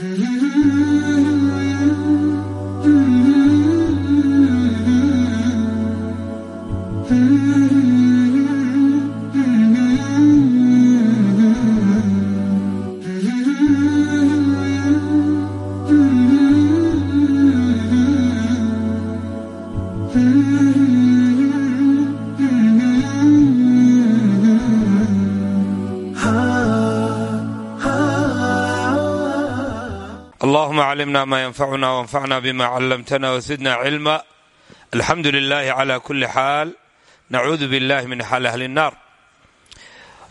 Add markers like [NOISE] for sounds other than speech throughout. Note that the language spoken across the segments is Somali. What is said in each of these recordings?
allahuma climna ma ynfacuna wanfacna bima callamtana wsidna cilma alxamdu lilahi cla kuli xaal nacuudu billahi min xaal ahli الnar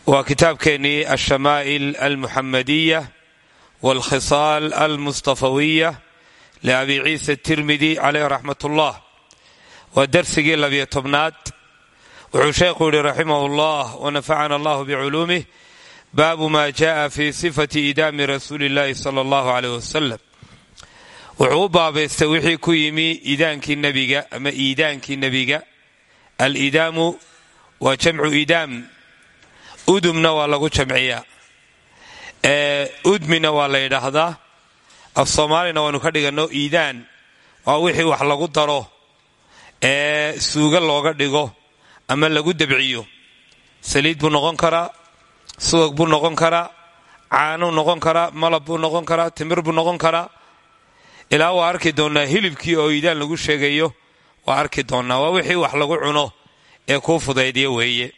waa kitaabkeenii alshamaa'il almuxamadiya wاlkhisaal almustafawiya liabi ciisa tirmidi caleyh raxmat ullah waa darsigii labiyo tobnaad wuxuu sheekhu yihi raximah اllah wanafacana allah biculuumih baabu ma jaءa fi sifati idaami rasuuli اllahi salى اllahu aleyh wasalam wuxuu u baabaystay wixii ku yimi idaankii nebiga ama iidaankii nebiga. Alidaamu waa jamcu idaam udumna waa lagu jamciyaa udmina waa la yidhaahdaa. Af soomaalina waanu ka dhigano iidaan. Waa wixii wax lagu daro. Ee suuga looga dhigo ama lagu dabciyo. Saliid buu noqon karaa subag buu noqon karaa caanuu noqon karaa malab buu noqon karaa timir buu noqon karaa ilaa waa arki doonnaa hilibkii oo iidaan lagu sheegayo waa arki doonnaa waa wixii wax lagu cuno ee kuu fudaydiya weeye.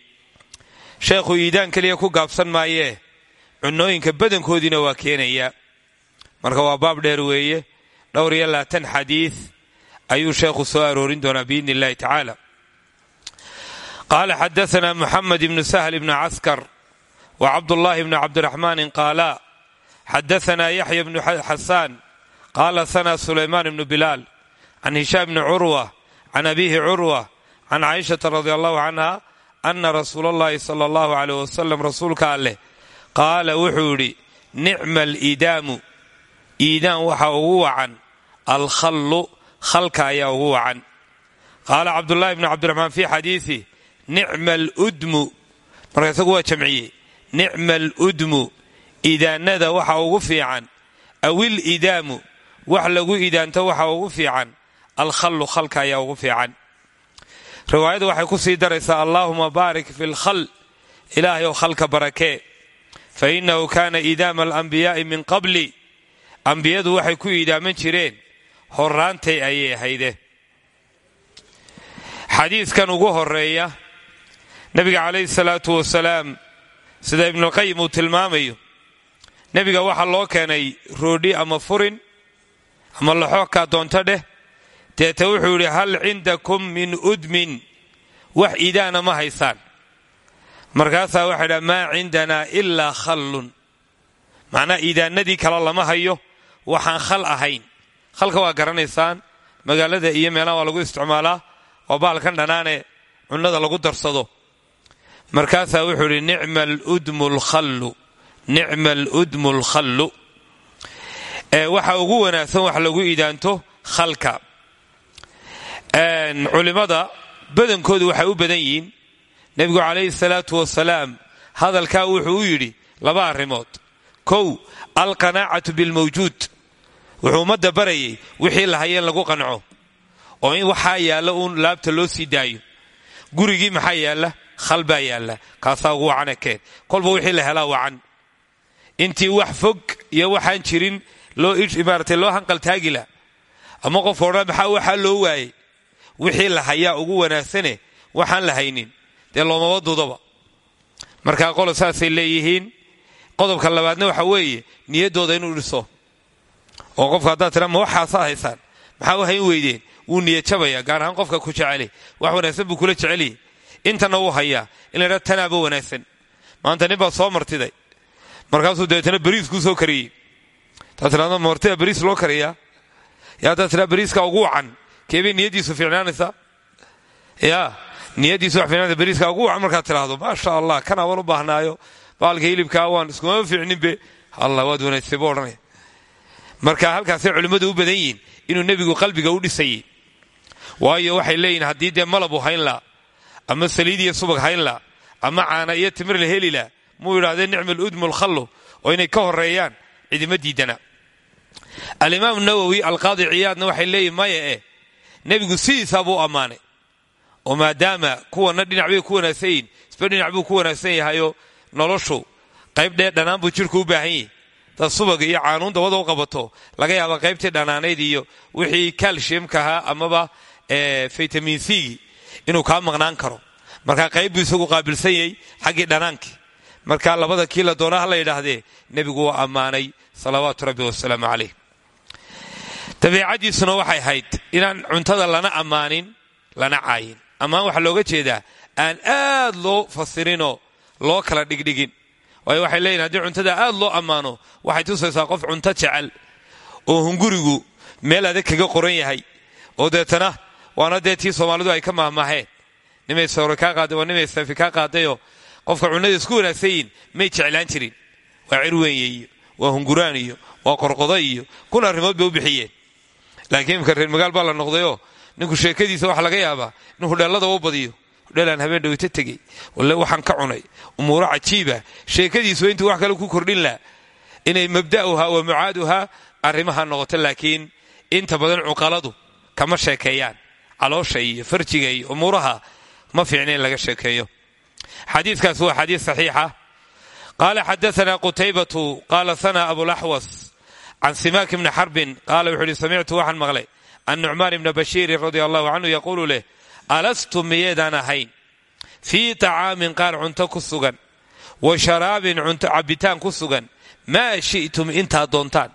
Sheekhu iidaan keliya ku gaabsan maayee cunooyinka badankoodiina waa keenayaa marka waa baab dheer weeye dhowr iyo laatan xadiid ayuu sheekhu soo aroorin doonaa biidni illahi tacaala. Qaala xadaana muxamed ibnu sahl ibnu caskar wcabdullahi bni cabdiraxmaani qaala xadaanaa yaxya bnu xasaan qaala sana sulaymaan ibnu bilaal can hishaam bni curwa can abiihi curwa can caaishata radi allahu canha ana rasuula allahi sala allahu aleyh wasalam rasuulka alleh qaala wuxuu yidhi nicma alidaamu iidaan waxaa ugu wacan alkhallu khalka ayaa ugu wacan qaala cabdullahi bni cabdiraxmaan fi xadiisi nicma aludmu marka isagu waa jamciyey nicma aludmu idaanada waxa ugu fiican awil idaamu wax lagu idaanto waxa ugu fiican. Alkhallu khalka ayaa ugu fiican. Riwaayadu waxay ku sii daraysaa allaahuma baarik fi lkhal ilaahayow khalka barakee fa innahu kaana idaama alambiyaai min qabli. Ambiyadu waxay ku idaaman jireen horaantay ayay ahayde. Xadiidkan ugu horreeya nabiga calayhi salaatu wasalaam sida ibnulqayim uu tilmaamayo nebiga waxaa loo keenay roodhi ama furin ama laxookaa doonto dheh? Deeta wuxuu yidhi hal cindakum min udmin? Wax idaana ma haysaan. Markaasaa waxay dhaha maa cindanaa ilaa khallun. Macnaa idaanadii kale lama hayo waxaan khal ahayn. Khalka waa garanaysaan magaalada iyo meelaha waa lagu isticmaalaa waa baalkan dhanaane cunnada lagu darsado. Markaasaa wuxuu idhi nicma aludmu lkhallu nicma aludmu lkhallu waxa ugu wanaagsan wax lagu idaanto khalka. Culimmada badankoodu waxay u badan yihiin nebigu calayhi salaatu wasalaam hadalkaa wuxuu u yidhi laba arrimood. Kow alqanaacatu bilmawjuud. Wuxuu ummadda barayay wixii la hayeen lagu qanco oo in waxaa yaalla uun laabta loo sii daayo. Gurigii maxaa yaalla? Khal baa yaalla. Kaasaa ugu wacane keen. Kolba wixii la helaa wacan intii wax fog iyo waxaan jirin loo maarata loo hanqaltaagila ama qof odhan maxaa waxaa loo waayey? Wixii la hayaa ugu wanaagsane waxaan la haynin. Dee loomaba dudaba markaa saasay leeyihiin qodobka labaadna waxa weeye niyaddooda inuu dhiso. Oo qofka haddaad tira ma waxaasaa maxaa u hayn weydeen? Wuu niyadjabaya gaar ahaan qofka ku jeceli. Wax wanaagsan buu kula jeceliya intana wuu hayaa. In la dhaa tanaaba wanaagsan. Maanta nin soo martiday. Markaasuu dabeetana bariis kuu soo kariyey taad tiraada martida bariis loo kariyaa ya haddaad tiraa bariiska ugu wacan keebay niyaddiisu fiicnaanaysaa ya niyaddiisu wax fiicnaanaysa bariiska ugu wacan markaad tiraahdo maasha allah kana waan u baahnaayo baalka hilibkaa waan iskuma fiicninbe allah waad wanaagsay buu odhanaya marka halkaasay culimmadu u badan inuu nebigu qalbiga u dhisayey waayo waxay leeyihiin haddii dee malabu hayn laa ama saliid iyo subag hayn laa ama caana iyo timir la heli laa muu yidhahdee nicma aludmu lkhallu oo inay ka horeeyaan cidima diidana alimaam nawowi alqaadi ciyaadna waxay leeyihiin maya eh nebigu sidiisaa buu ammaanay. Oo maadaama kuwana dhinac bay ku wanaagsan yihiin isba dhinac buu ku wanaagsan yahayoo noloshu qayb dhee dhanaan buu jirku u baahan yahi dad subaga iyo caanuun dabada qabato laga yaaba qaybtii dhanaanayd iyo wixii kalshiyamka ahaa amaba faytamin cgii inuu kaa maqnaan karo. Markaa qayb buu isagu qaabilsan yahay xaggii dhanaankii. Marka labada kii la doona la yidhaahdee nebigu waa ammaanay salawaatu rabbi wasalaamu calayh dabiicadiisuna waxay ahayd inaan cuntada lana ammaanin lana caayin. Ammaan waxaa looga jeedaa aan aad loo fasirinoo loo kala dhigdhigin. Waayo waxay leeyihiin haddii cuntada aad loo ammaano waxay tusaysaa qof cunto jecel oo hungurigu meel adag kaga qoran yahay. Oo deetana waana dee tii soomaalidu ay ka mahmaheen nimay sawre kaa qaaday waa nimay safi kaa qaadayoo qofka cunnada isku wanaagsan yihiin may jeclaan jirin. Waa cirweye iyo waa hunguraan iyo waa qorqodo iyo kun arrimood bay u bixiyeen laakiin imka reer magaal baa la noqdayoo ninku sheekadiisa waxa laga yaabaa in hudheellada u badiyo. Hudheelaan habeen dhawita tegey. Walle waxaan ka cunay. Umuuro cajiiba sheekadiisu intuu wax kale ku kordhin laha inay mabda'uhaa wa mucaaduhaa arrimaha noqoto laakiin inta badan cuqaladu kama sheekeeyaan. Caloosha iyo farjiga iyo umuuraha ma fiicna in laga sheekeeyo. Xadiikaas waa xadiis saxiixa. Qaala xadaana qutaybatu qaala sana abulaxwas can simaak bni xarbin qaala wuxuu uhi samictu waxaan maqlay an nucmaan ibna bashiirin radia allahu canhu yaquulu leh alastum miyeedaan ahayn fii طacaamin qaar cunto ku sugan wa sharaabin cunto cabbitaan ku sugan maa shi'tum intaad doontaan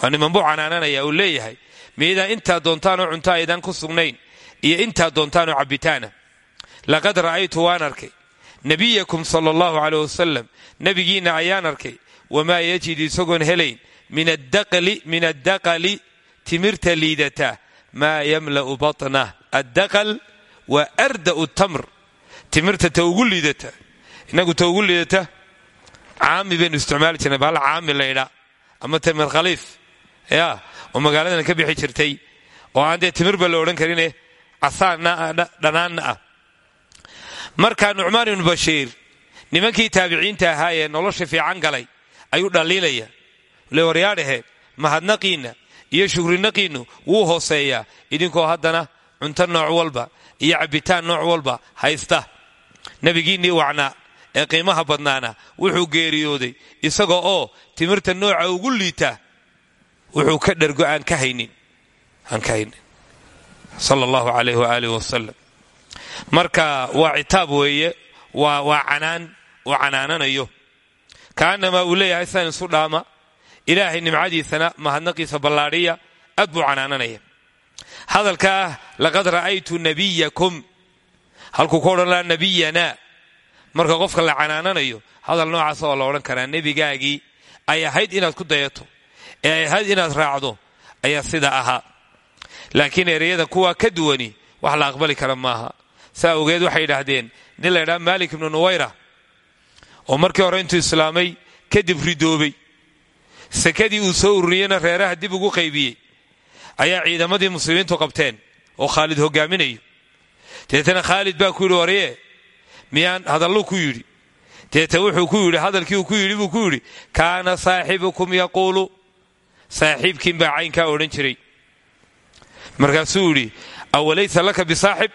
waa niman buu canaananaya uu leeyahay miyaydaan intaad doontaanoo cunto aydan ku sugnayn iyo intaad doontaanoo cabbitaana laqad ra'aytu waan arkay nebiyakum sala allahu caleyh wasalam nebigiinna ayaan arkay wamaa yajid isagoon helayn min addaqali timirta liidata maa yamla'u batnah addaqal waa arda'u tamr timirta ta ugu innagu ta ugu liidata caami baynu isticmaali jirnay bahal caami ama timir khaliif ya oo magaaladan ka bixi jirtay oo aan dee timir ba la odhan karine casaanna dhanaanna ah markaa nucmaan ibnu bashiir nimankii taabiciinta ahaa ee nolosha fiican galay ayuu dhaliilaya le waryaadhahe mahadnaqiinna iyo shukrinaqiinnu wuu hooseeyaa. Idinkoo haddana cunto nooc walba iyo cabbitaan nooc walba haysta. Nebigiinnii wacnaa ee qiimaha badnaana wuxuu geeriyooday. Isaga oo timirta nooca ugu liita wuxuu ka dhergo aan ka haynin. Sala allahu calayh waaalih wasalam marka waa citaab weeye waa canaan uu canaananayo. Kaanamaa uu leeyahay san isu dhaama ilaahay nimcadiisana mahadnaqiisa ballaadhiya aad buu canaananaya. Hadalka ah laqad ra'aytu nabiyakum. Halkuu ka odhan lahaa nabiyanaa marka qofka la canaananayo hadal noocaas waa la odhan karaa nebigaagii ay ahayd inaad ku dayato. Ee ay ahayd inaad raacdo ayaa sida ahaa. Laakiin ereyada kuwaa ka duwani wax la aqbali kara maaha. Saa awgeed waxay yidhaahdeen nin la ydhaha maalik ibnu nuwayra. Oo markii hore intuu islaamay kadib ridoobay sakadii uu soo ururiyeyna reeraha dib ugu qaybiyey ayaa ciidamadii muslimiintu qabteen oo khaalid hogaaminayo deetana khaalid baa ku yidhi warye miyaan hadalluu ku yidhi? Deeta wuxuu ku yidhi hadalkii ku yidhi buu ku yidhi kaana saaxibukum yaquulu. Saaxiibkiin baa caynkaa odhan jiray. Markaasuu yidhi awalaysa laka bisaaxib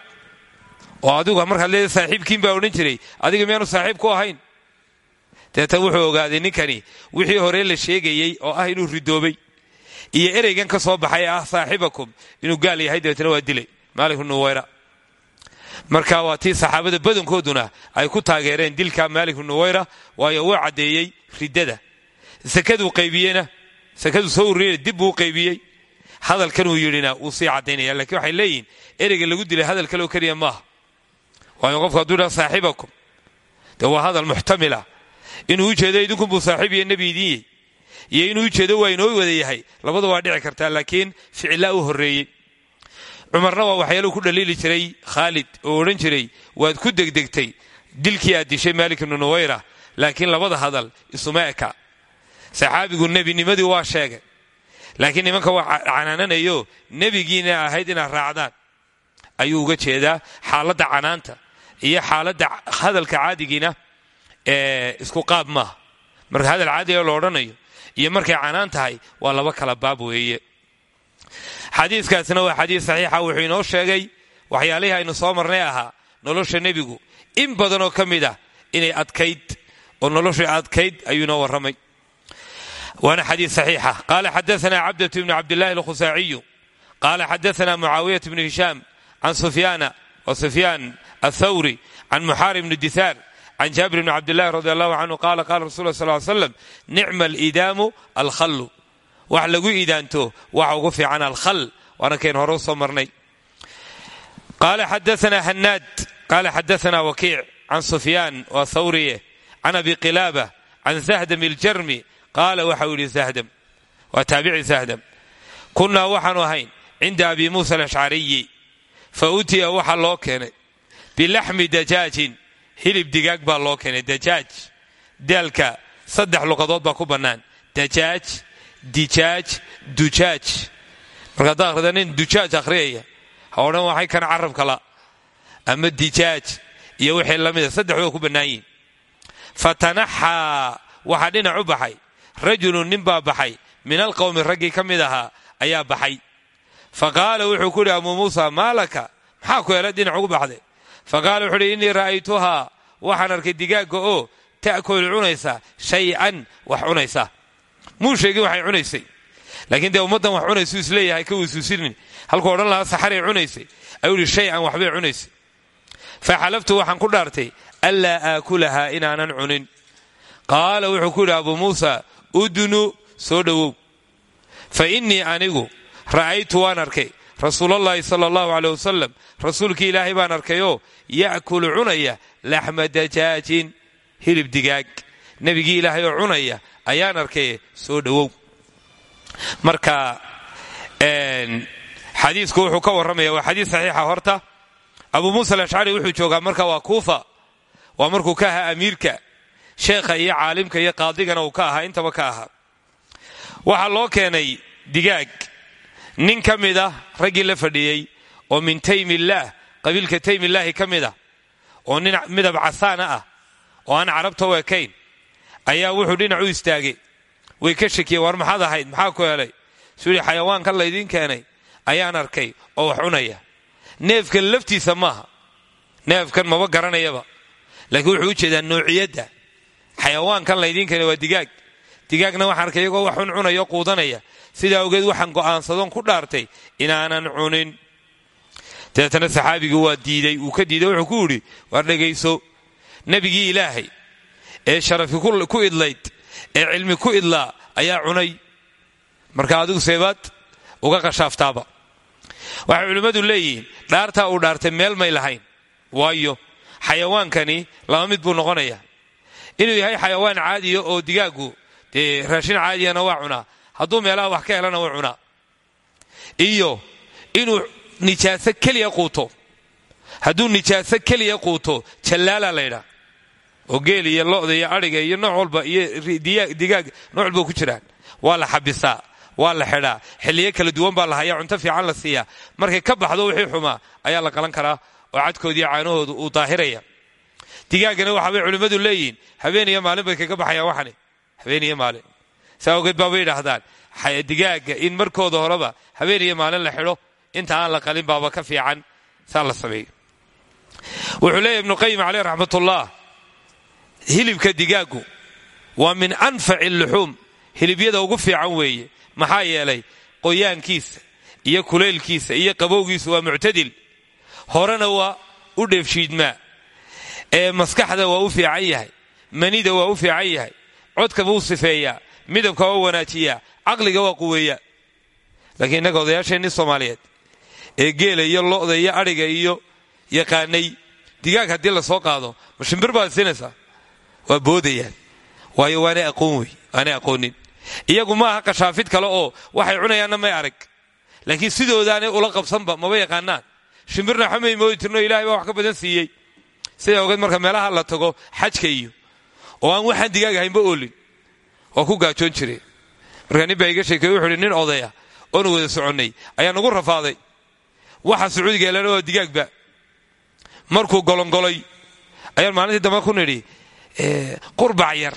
oo adigu markaad leeda saaxiibkiin baa odhan jiray. Adiga miyaanu saaxiib ku ahayn deeta wuxuu ogaaday ninkani wixii hore la sheegayey oo ah inuu ridoobay iyo ereygan ka soo baxay ah saaxibakum inuu gaal yahay dabeetna waa dilay. Maalik bnu nuwayra. Marka waa tii saxaabada badankooduna ay ku taageereen dilka maalik bnu nuwayra waayo uu caddeeyey riddada. Sakaduu qaybiyena sakaduu soo dib buu qaybiyey. Hadalkanuu yidhina wuu sii caddaynaya lakiin waxay leeyihiin ereyga lagu dilay hadal kaleo keliya maaha. Waayo qofku hadduu saaxibakum. De hadal muxtamila inuu ujeedo idinkunbuu saaxiib iyo nebi idiinyey iyo inuu ujeedo waa inoo wada yahay labada waa dhici kartaa laakiin ficilaa u horreeyey. Cumarna waa waxyaaluu ku dhaliili jiray khaalid oo odhan jiray waad ku degdegtay. Dilkii aad dishay maalik ibnu nuwayra laakiin labada hadal isuma eka. Saxaabigu nebinimadii waa sheegay. Laakiin nimanka waa canaananayo nebigiina ahayd inaad raacdaan. Ayuu uga jeedaa xaaladda canaanta iyo xaaladda hadalka caadigiina isku qaab maaha marka hadal caadiga lo odhanayo iyo markay canaan tahay waa laba kala baab weeye. Xadiiskaasina waa xadiis saxiixa wuxuu inoo sheegay waxyaalihii aynu soo marnay ahaa nolosha nebigu. In badanoo ka mid ah inay adkayd oo nolosha adkayd ayuu inoo warramay. Waana xadiis saxiixa qaala xadaana cabdatu ibnu cabdillahi alkhusaaciyu. Qaala xadaana mucaawiyat bnu hishaam can sufyaana wa sufyaan athawri can muxaari bni disaar can jaabir bni cabdillahi radi allahu canhu qaala qaala rasul sal l slam nicma alidaamu alkhallu wax lagu iidaanto waxa ugu fiican alkhal waana kayn hore u soo marnay qaala xadaana hanaad qaala xadaana wakiic can sufyaan waa thawriye can abi qilaaba can sahdam iljarmi qaala waxau yidhi sahdam waa taabici sahdam kunnaa waxaanu ahayn cinda abi muusa alashcariyi fa utiya waxaa loo keenay bilaxmi dajaajin hilib digaag baa loo keenay. Dajaaj daalka saddex luqadood baa ku bannaan. Dajaaj dijaaj dujaaj. Marka haddaa akhrida nin dujaaj akhriyaya ha odhan waxay kana carabka la ama dijaaj iyo wixii la mida saddexdoo ku bannaan yihiin fatanaxaa waxaa dhinac u baxay. Rajulun nin baa baxay. Min alqowmi raggii ka mid ahaa ayaa baxay. Fa qaala wuxuu ku yidhi abuu muusa maalaka maxaa ku hela dhinac ugu baxday fa qaala wuxuu uhi innii ra'aytuhaa waxaan arkay digaagga oo ta'kul cunaysa shay-an wax cunaysa muu sheegin waxay cunaysay laakiin dee ummaddan wax cunaysuu is leeyahay ka wasuusinin halkuu odhan lahaa saxaray cunaysay ayuu ihi shay an waxbay cunaysay fa xalaftu waxaan ku dhaartay anlaa aakulahaa inaanan cunin qaala wuxuu ku yidhi abuu muusa udnu soo dhowow fa innii anigu ra'aytu waan arkay rasuulallaahi sala allahu caley wasalam rasuulkii ilaahay baan arkayoo ya'kulu cunaya laxma dajaajin hilib digaag. Nebigii ilaahay oo cunaya ayaan arkay soo dhowow marka xadiisku wuxuu ka warramaya waa xadiis saxiixa horta. Abuu muusa alashcari wuxuu joogaa marka waa kuufa waa markuu ka ahaa amiirka sheekha iyo caalimka iyo qaadigana uu ka ahaa intaba ka ahaa. Waxaa loo keenay digaag nin ka mid ah raggii la fadhiyey oo min taymillaah qabiilka taymillaahi ka mid ah oo nin midab casaana ah oo aan carabta u ekayn ayaa wuxuu dhinac u istaagay. Way ka shakiyeen war maxaad ahayd? Maxaa ku helay? Suu yidhi xayawaankan laydiin keenay ayaan arkay oo wax cunaya. Neefkan laftiisa maaha. Neefkan maba garanayaba. Laakiin wuxuu u jeedaa noociyadda xayawaankan laydiin keenay waa digaag. Digaagna waxaan arkay iyagoo wax cuncunaya o quudanaya sidaa awgeed waxaan go'aansadoon ku dhaartay inaanan cunin. Dabeetana saxaabigii waa diiday uu ka diiday wuxuu ku yidhi waar dhegayso nebigii ilaahay ee sharafi ku idlayd ee cilmi ku idlaa ayaa cunay. Marka adigu seebaad uga qashaaftaaba. Waxay culimmadu leeyihiin dhaartaa uu dhaartay meel may lahayn waayo xayawaankani laba mid buu noqonayaa. Inuu yahay xayawaan caadiya oo digaaggu dee raashin caadiyana waa cunaa hadduu meelaha wax ka helana waa cunaa. Iyo inuu nijaaso keliya quuto. Hadduu nijaaso keliya quuto jallaala laydhaa oo geel iyo lo'da iyo adhiga iyo nooc walba iyo digaag nooc walba ku jiraan. Waa la xabisaa waa la xidhaa. Xilliyo kala duwan baa la hayaa cunto fiican la siiyaa. Markay ka baxdo wixii xumaa ayaa la qalan karaa oo cadkoodiiyo caanahoodu uu daahiraya. Digaaggana waxaabay culimmadu leeyihiin. Habeen iyo maalin bay kaga baxayaan waxani? Habeen iyo maalin saa ogeed baabay yidhaahdaan. Digaaga in markooda horeba habeen iyo maalin la xidho inta aan la qalin baaba ka fiican. Saa la sameeyo wuxuu leeyahy ibnuqayim caleyh raxmatullah hilibka digaaggu waa min anfaci luxuum hilibyada ugu fiican weeye maxaa yeelay qoyaankiisa iyo kulaylkiisa iyo qabowgiisa waa muctadil. Horena waa u dheefshiidmaa ee maskaxda waa u fiican yahay. Manida waa u fiican yahay. Codka buu sifeeyaa midabka waa wanaajiyaa caqliga waa quweeyaa laakiin innaga odayaasheenni soomaaliyeed ee geela iyo lo'da iyo adhiga iyo yaqaanay digaag haddii la soo qaado ma shimbir baad siinaysaa? Waa boodayaan. Waayo waanay aqoon wey waanay aqoonin. Iyagu ma aha kashaafid kale oo waxay cunayaanna may arag. Laakiin sidoodaanay ula qabsanba maba yaqaanaan. Shimbirna xamay moodi tirno ilahay baa wax ka badan siiyey. Sidaa ogeed marka meelaha la tago xajka iyo oo aan waxaan digaag ahaynba oolin waa ku gaajoon jire markaa nin baa iga sheekey wuxu uhi nin odaya oonu wada soconnay ayaa nagu rafaaday. Waxa sacuudiga elana waa digaagba markuu golongolay ayaan maalintii dambe ku nidhi qurbac yar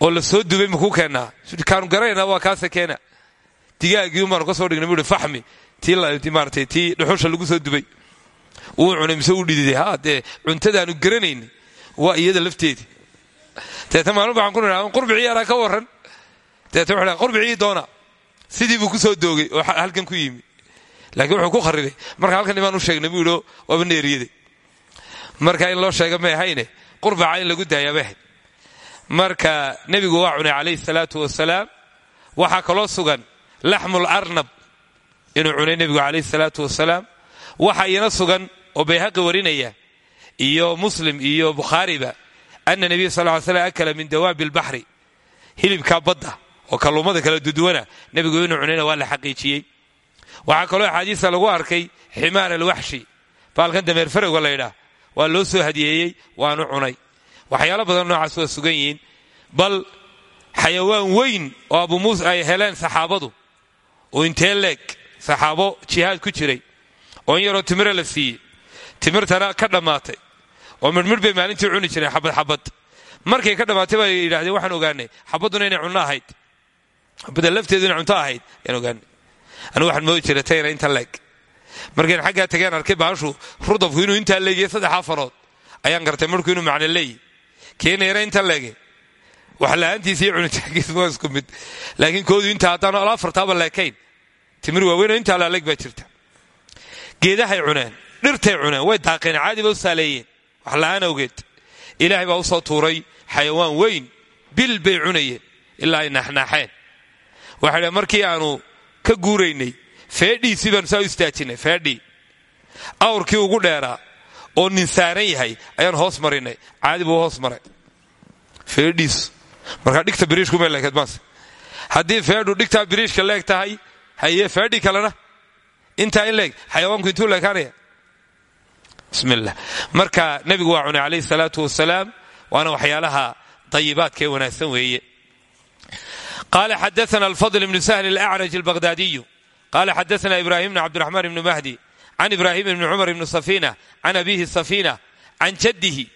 oo la soo dubay makuu keennaa kaanu garanayna waa kaase keena. Digaagii baanu ka soo dhignay bui faxmi tii maarata tii dhuxusha lagu soo dubay. Wuu cunay mise uu dhididay ha dee cuntadaanu garanayni waa iyada lafteedii deeta maalin waxaan ku nidhahda qurbicii yaraa ka warran. Deeta wuxu qurbicii doona. Sidii buu ku soo doogay oo halkan ku yimi. Laakiin wuxuu ku kharibay marka halkan imaan u sheegnay buu yidhi waaba neeriyaday marka in loo sheega may ahayne? Qurbaca lagu daayaa marka nebigu waa cunay calayhi salaatu wasalaam waxaa kaloo sugan laxmul arnab inuu cunay nebigu calayhi salaatu wasalaam waxa iyana sugan oo bayhaqi warinaya iyo muslim iyo bukhaariba ana nebiya sal ly slam akala min dawaabi albaxri hilibkaa badda oo kalluumada kala duduwana nebigu inuu cunayna waa la xaqiijiyey waxaa kaloo axaadiista lagu arkay ximaar alwaxshi baalkan dameer farowga laydhaah waa loo soo hadiyeeyey waanu cunay waxyaalo badan noocaas waa sugan yihiin bal xayawaan weyn oo abu muuse ay heleen saxaabadu oo intee leeg saxaabo jihaad ku jiray oo in yaroo timiro la siiyey timirtana ka dhammaatay oo midhmidh bay maalintii cuni jireen xabad xabad. Markay ka dhammaatay baa yidhahdeen waxaan ogaanay xabadduna inay cunno ahayd. Lafteedu inay cunto ahayd ogaanay. Anigu waxaan moodi jiray inta leeg. Markayn xaggaa tageen arkay baashu rudabku inuu intaa leegiye saddex afarood ayaan gartay markuu inuu macno leeyi keena inta leege. Wax la'aantiisa iyo cunitaankiisa waa isku mid. Laakiin koodu intaa haddaanu al afartaaba leekayn timir waaweynoo intaa laaleeg baa jirta. Geedahay cuneen dhirtay cuneen way daaqeen caadiba u saaleeyeen wax la'aan awgeed. Ilaahay baa u soo tuuray xayawaan weyn bil bay cunayeen ilaa ay naaxnaaxeen waxay markii aanu ka guuraynay feedhiisii baanu saa u istaajinay feedhii. Awrkii ugu dheeraa oo nin saaran yahay ayaan hoos marinay caadi buu hoos maray. Feedhiisu markaa dhigta biriishkumay leekeed maase. Haddii feedhu dhigtaa biriishka leeg tahay haye feedhii kalena. Intaa in leeg xayawaanku intuu leekaanaya bismillah. Marka nebigu waa cunay calayhi salaatu wasalaam waana waxyaalaha dayibaadkaee wanaagsan weeye. Qaala xadaana alfadl ibnu sahl alacraj albaqhdaadiyu qaala xadaana ibrahim bn cabdiraxmaan ibnu mahdi can ibraahim ibni cumar ibni safina can abihi safina can jaddihi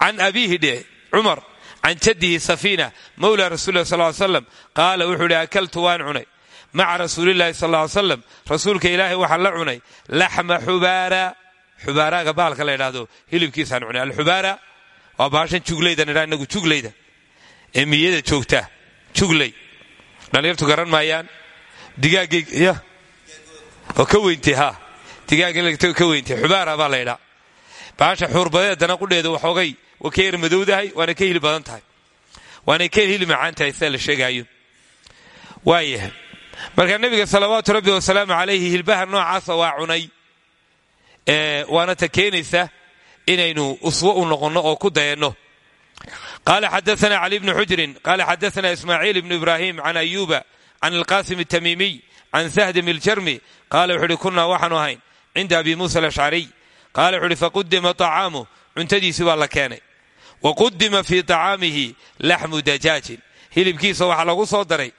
can abiihi dhe cumar can jaddihi safina mawla rasuuli sal ly slam qaala wuxuu ihi akaltu waan cunay. Maca rasuulillahi sal ly slam rasuulka ilaahay waxaan la cunay laxma xubaara xubaaraaga baalka la ydhaahdo hilibkiisaan cunay. Alxubaara waa baashan juglaydan idhaa inagu juglayda ee miyada joogta juglay dhallinyartu garan maayaan. Digaaggay oo ka weyntay ha. Digaagga ka weyntay xubaara baa la ydhaa baasha xuurbadeedana qudheeda waxoogay waa ka yar madowdahay waana ka hili badan tahay. Waanay ka hili macaan tahay sida la sheegaayo. Waayahay. Marka nebiga salawaatu rabbi wasalaamu calayhi hilbaha noocaasa waa cunay waana ta keenaysa inaynu uswo u noqonno oo ku dayanno qaala xadaana cali bnu xujrin qaala xadaana ismaaciil bnu ibraahim can ayuuba can alqaasim atamiimiy can sahdim iljarmi qaala wuxuu ihi kunaa waxaanu ahayn cinda abi muusa alashcariy qaala wuxu uhi faqudima acaamu cuntadiisi baa la keenay. Wa qudima fii acaamihi laxmu dajaajin hilibkiisa waxaa lagu soo daray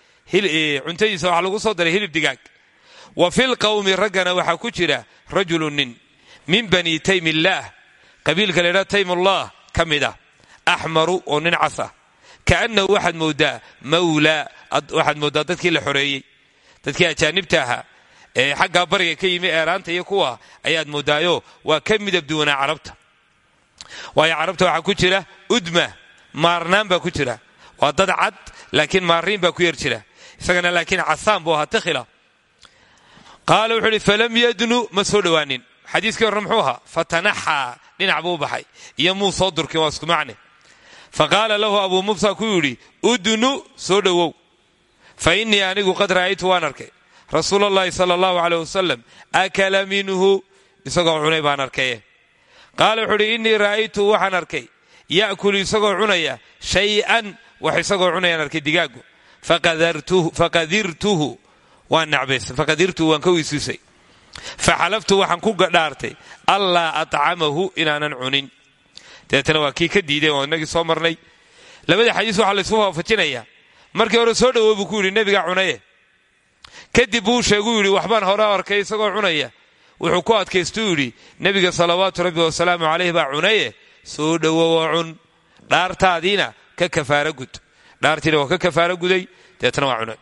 cuntadiisa waxaa lagu soo daray hilib digaag. Wa fi lqowmi raggana waxaa ku jira rajulu min bani taymillaah qabiilka laydhaha taymullah ka mid ah axmaru oo nin casa. Kaannahu waxaad mooddaa mawlaa waxaad mooddaa dadkii la xoreeyey. Dadkii ajaanibta ahaa ee xaggaa bariga ka yimi eeraanta iyo kuwa ayaad mooddaayo waa ka midab duwanaa carabta. Waayo carabta waxaa ku jira udma maarnaan baa ku jira. Waa dad cad laakiin maariin baa ku yar jira. Isagana laakiin casaan buu ahaa takhila qaala wuxuu uhi falam yadnu ma soo dhowaanin xadiiskii horre muxuu ahaa fatanaxaa dhinac buu baxay. Iyo muu soo durkin waa isku macne. Fa qaala lahu abuu muusa ku yidhi udnu soo dhowow fa innii anigu qad ra'aytu waan arkay. Rasuul allahi sala allahu caleyh wasalam akala minhu? Isagoo cunay baan arkaye qaala wuxuu uhi innii ra'aytu waxaan arkay. Ya'kulu isagoo cunaya shay-an. Wax isagoo cunayaan arkay digaaggu. Faqadirtuhu. Waan faqadirtuhu waan ka weysiisay faxalaftu waxaan ku dhaartay allaa atcamahu inaanan cunin. Dabeetana waa kii ka diiday oo inagii soo marnay. Labada xadiis waxaa laysku waafajinayaa markii hore soo dhowow buu ku yidhi nebigaa cunaye. Kadib buu sheeguu yidhi waxbaan hore arkay isagoo cunaya. Wuxuu ku adkaystuu yidhi nebiga salawaatu rabbi wasalaamu calayh baa cunaye soo dhowow oo cun. Dhaartaadiina ka kafaara gud. Dhaartiina waa ka kafaaro guday deetna waa cunay.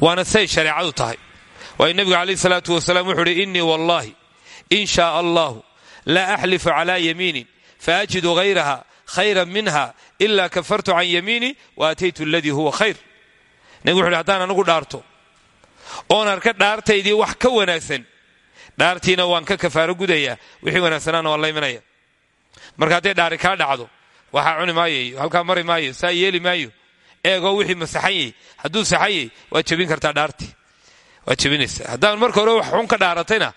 Waana say shareecadu tahay waayo nebigu calayh salaatu wasalaam wuxuu uhi innii wallaahi in shaa allahu laa axlifu calaa yamiinin faajidu hayraha khayran minha ila kafartu can yamiini wa ataytu aladii huwa khayr. Nebigu wuxu uhi haddaan dhaarto oon arka dhaartaydii wax ka wanaagsan dhaartiina waan ka kafaaro gudayaa wixii wanaagsanaana waan la imanaya marka hadday dhaari kaa dhacdo waxaa cuni maayo halkaa mari maayo saa maayo eegoo wixii masaxan yahy hadduu saxan yahy waad kartaa dhaartii waad jebinaysaa marka hore wax xun ka dhaaratayna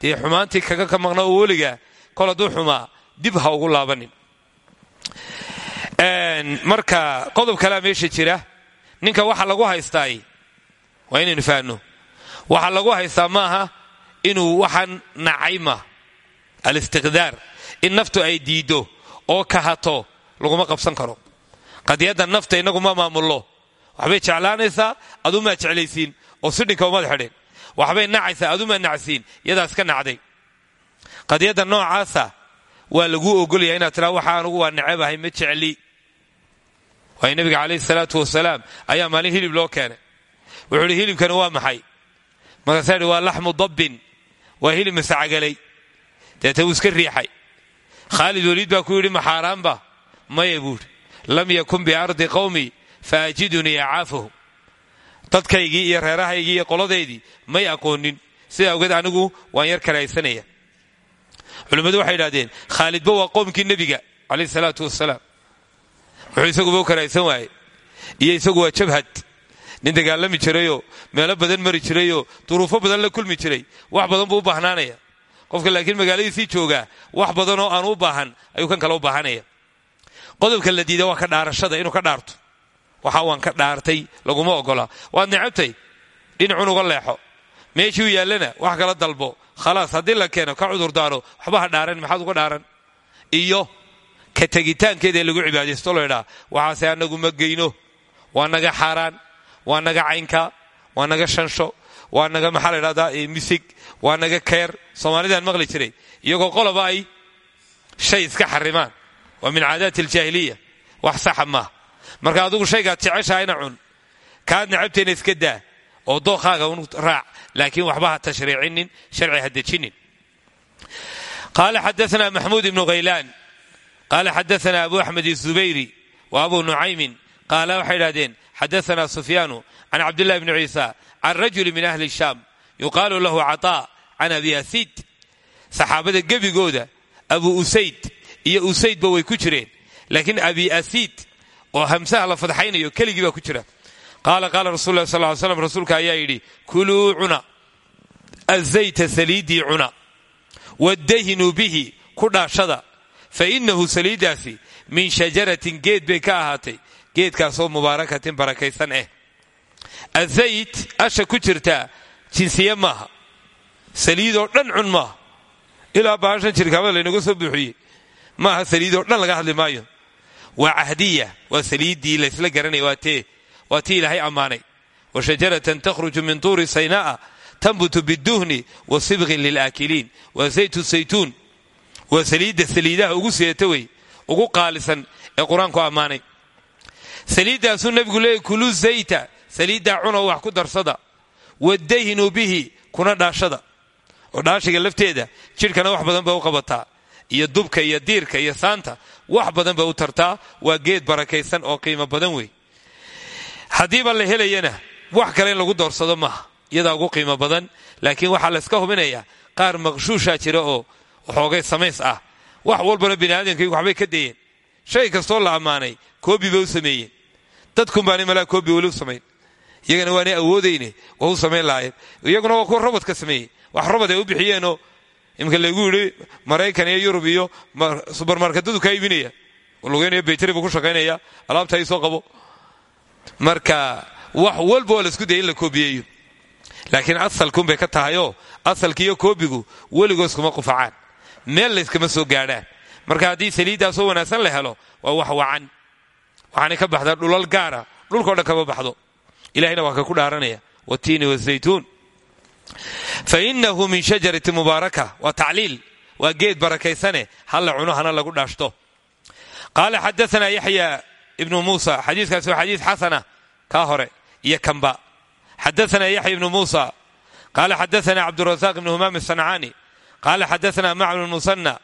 dee xumaantii kaga ka maqna oo weligaa kol hadduu xumaa dib ha ugu laabanin. Marka qodob kalea meesha jira ninka waxa lagu haystaay waa inaynu fahanno. Waxa lagu haystaa maaha inuu waxaan nacay ma. Alistiqdaar in naftu ay diiddo oo kahato laguma qabsan karo. Qadiyadda nafta innagu ma maamullo waxbay jeclaanaysaa aduumaa jeclaysiin oo sidhinka umad xidhin. Waxbay nacaysaa aduumaa nacsiin yadaas ka nacday qadiyadda noocaasa waa laguu ogolaya inaad tiraa waxa anugu waa nacebahay ma jecli. Waayo nebiga calayhi salaatu wasalaam ayaa maalin hilib loo keenay. Wuxuu idhi hilibkani waa maxay? Markaasaa idhi waa laxmu dabbin. Waa hilib masacagalay deeta wuu iska riixay. Khaalid weliid baa ku yidhi ma xaaraanba maya buuhi lam yakun biardi qawmi fa ajidunii acaafahu dadkaygii iyo reerahaygii iyo qoladaydii may aqoonin. Sidaa ogeed anigu waan yar karaysanaya culimmadu waxay idhahdeen khaalidba waa qoomkii nebiga calayhi salaatu wasalaam wuxuu isaguba u karaysan waaye. Iyo isagu waa jabhad. Nin dagaalami jirayoo meelo badan mari jirayoo duruufo badan la kulmi jiray wax badan buu u baahnaanaya. Qofka laakiin magaaladiisii joogaa wax badanoo aan u baahan ayuu kan kale u baahanaya qodobka la diida waa ka dhaarashada inuu ka dhaarto waxa waan ka dhaartay laguma ogola. Waad necabtay dhinacun uga leexo. Meeshii u yaallana wax kala dalbo. Khalaas haddii la keeno ka cudurdaaro waxba ha dhaaran maxaad uga dhaaran iyo ka tegitaankeeda ee lagu cibaadaysto laydhaa waxaase anagu ma geyno. Waa naga xaaraan. Waa naga caynka. Waa naga shansho. Waa naga maxaa la ydhahdaa misig. Waa naga keer. Soomaalidaan maqli jiray. Iyagoo qoloba ay shay iska xarimaan waa min caadaati aljaahiliya. Wax saxa maaha marka adugu shaygaad jeceshahayna cun. Kaad nacabtayna iska daa. Oo dookaaga un raac. Laakiin waxba ha tashriicinin sharci ha dejinin. Qaala xadaana maxmuud ibnu khaylaan qaala xadaana abu axmed izubayri wa abu nucaymin. Qaala waxay idhahdeen xadaana sufyaanu can cabdillahi bni ciisa can rajuli min ahli shaam yuqaalu lahu cataa can abi asiid. Saxaabada gebigooda abu usayd iyo usaydba way ku jireen. Laakiin abi asiid oo hamsaha la fadxaynayo keligii baa ku jira. Qaala qaala rasul lah sal ly slam rasuulka ayaa yidhi kuluu cuna azayta saliiddii cuna wadahinuu bihi ku dhaashada fa innahu saliiddaasi min shajaratin geed bay ka ahaatay geedkaasoo mubaarakatin barakaysan eh. Azayt asha ku jirtaa jinsiye maaha saliidoo dhan cun maaha. Ilaa baashan jirkaamada laynaga soo buuxiyey maaha saliidoo dhan laga hadli maayo waa cahdiya waa saliiddii laysla garanaya waa tii. Ilaahay ammaanay. Wa shajaratan takhruju min tuuri saynaa'a tanbutu biduhni wa sibqin lilaakiliin waa zaytu saytuun waa saliidda saliidaha ugu seeta wey ugu qaalisan ee qur'aanku ammaanay. Saliiddaasuu nebigu leeyay kuluu zayta saliiddaa cunoo wax ku darsada. Wadahinu bihi kuna dhaashada. Oo dhaashiga lafteeda jidhkana wax badan bay u qabataa. Iyo dubka iyo diirka iyo saanta wax badan bay u tartaa waa geed barakaysan oo qiimo badan wey. Haddiiba la helayana wax kale in lagu doorsado maaha iyadaa ugu qiimo badan. Laakiin waxaa layska hubinayaa qaar maqshuushaa jira oo xoogay samays ah. Wax walbana biniaadamkaygu waxbay ka dayeen shay kastoo la ammaanay koobi bay u sameeyeen. Dadkunbaanay malaa koobi weli u samayn. Iyagana waanay awoodayne waa u iyaguna waa kuwa robot ka sameeyey. Wax robot ay u bixiyeenoo imika laygu yidhi maraykan iyo yurub iyo subermarketadu kaa iibinaya lugeynaya baytari buu ku shaqaynaya alaabta isoo qabo. Marka wax walba waa la isku daya la koobiyeeyo. Laakiin asalkunbay ka tahayoo asalkiiyo koobigu weligoos kuma qufacaan. Meel layskama soo gaadhaan. Marka haddii saliiddaasoo wanaagsan la helo waa wax wacan. Waxaanay ka baxdaa dhulal gaara dhulkao dhan kama baxdo. Ilahayna waa ka ku dhaaranaya. Watiini wazaytuun fa innahu min shajarati mubaaraka waa tacliil waa geed barakaysane. Halla cuno hana lagu dhaashto. Qaala xadaana yaxya ibnu muusa. Xadiiskaasi waa xadiis xasana kaa hore iyo kanba xadaana yaxya ibnu muusa. Qaala xadaana cabdurazaq ibnu humaam asancaani qaala xadaana macmar musana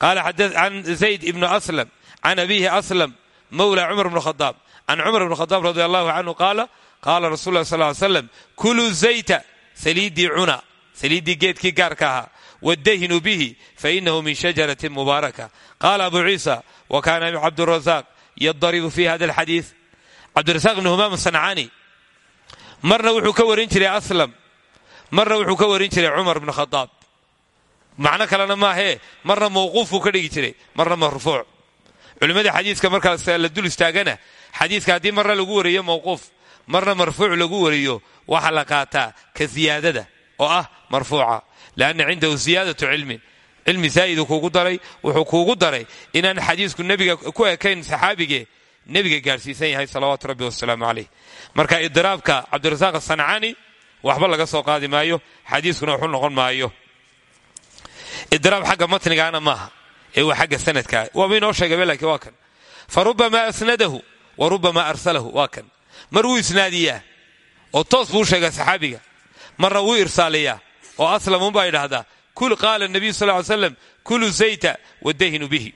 qaala can zayd ibnu aslam can abiihi aslam mawla cumar bn khadaab. Can cumar bn khadaab radi allahu canhu qaala qaala rasul lah sal slam kuluu zayta saliiddii cuna saliiddii geedkii gaarka ahaa wadahinu bihi fainahu min shajaratin mubaaraka. Qaala abu ciisa wa kaana cabdurazaq yadaribu fi hada alxadiid cabdirasaaq ibnu humaam sancaani marna wuxuu ka warin jiray aslam marna wuxuu ka warin jiray cumar bn khadaab. Macno kalena maahee marna mawquufuu ka dhigi jiray marna marfuuc culimmada xadiiska markaas la dul istaagana xadiiska haddii marna lagu wariyo mawquuf marna marfuuc lagu wariyo waxa la qaataa ka ziyaadada oo ah marfuuca. Lianna cindahu ziyaadatu cilmin cilmi zaa'idu kuugu daray wuxuu kuugu daray inaan xadiisku nebiga ku ekayn saxaabige nebiga gaadhsiisan yahay salawaatu rabbi wasalaamu calayh. Marka idiraabka cabdirasaaq asancaani waxba laga soo qaadi maayo xadiiskuna wuxu noqon maayo. Idiraab xagga matnigaana maaha ee waa xagga sanadkaa waaba inoo sheegaba laakiin waa kan. Fa rubamaa asnadahu wa rubamaa arsalahu waa kan mar wuu isnaadiyaa oo toos buu sheegaa saxaabiga. Marna wuu irsaaliyaa oo aslamunbaa idhaahdaa qaala nabiyu sal ly slam kulu zayta wadahinu bihi.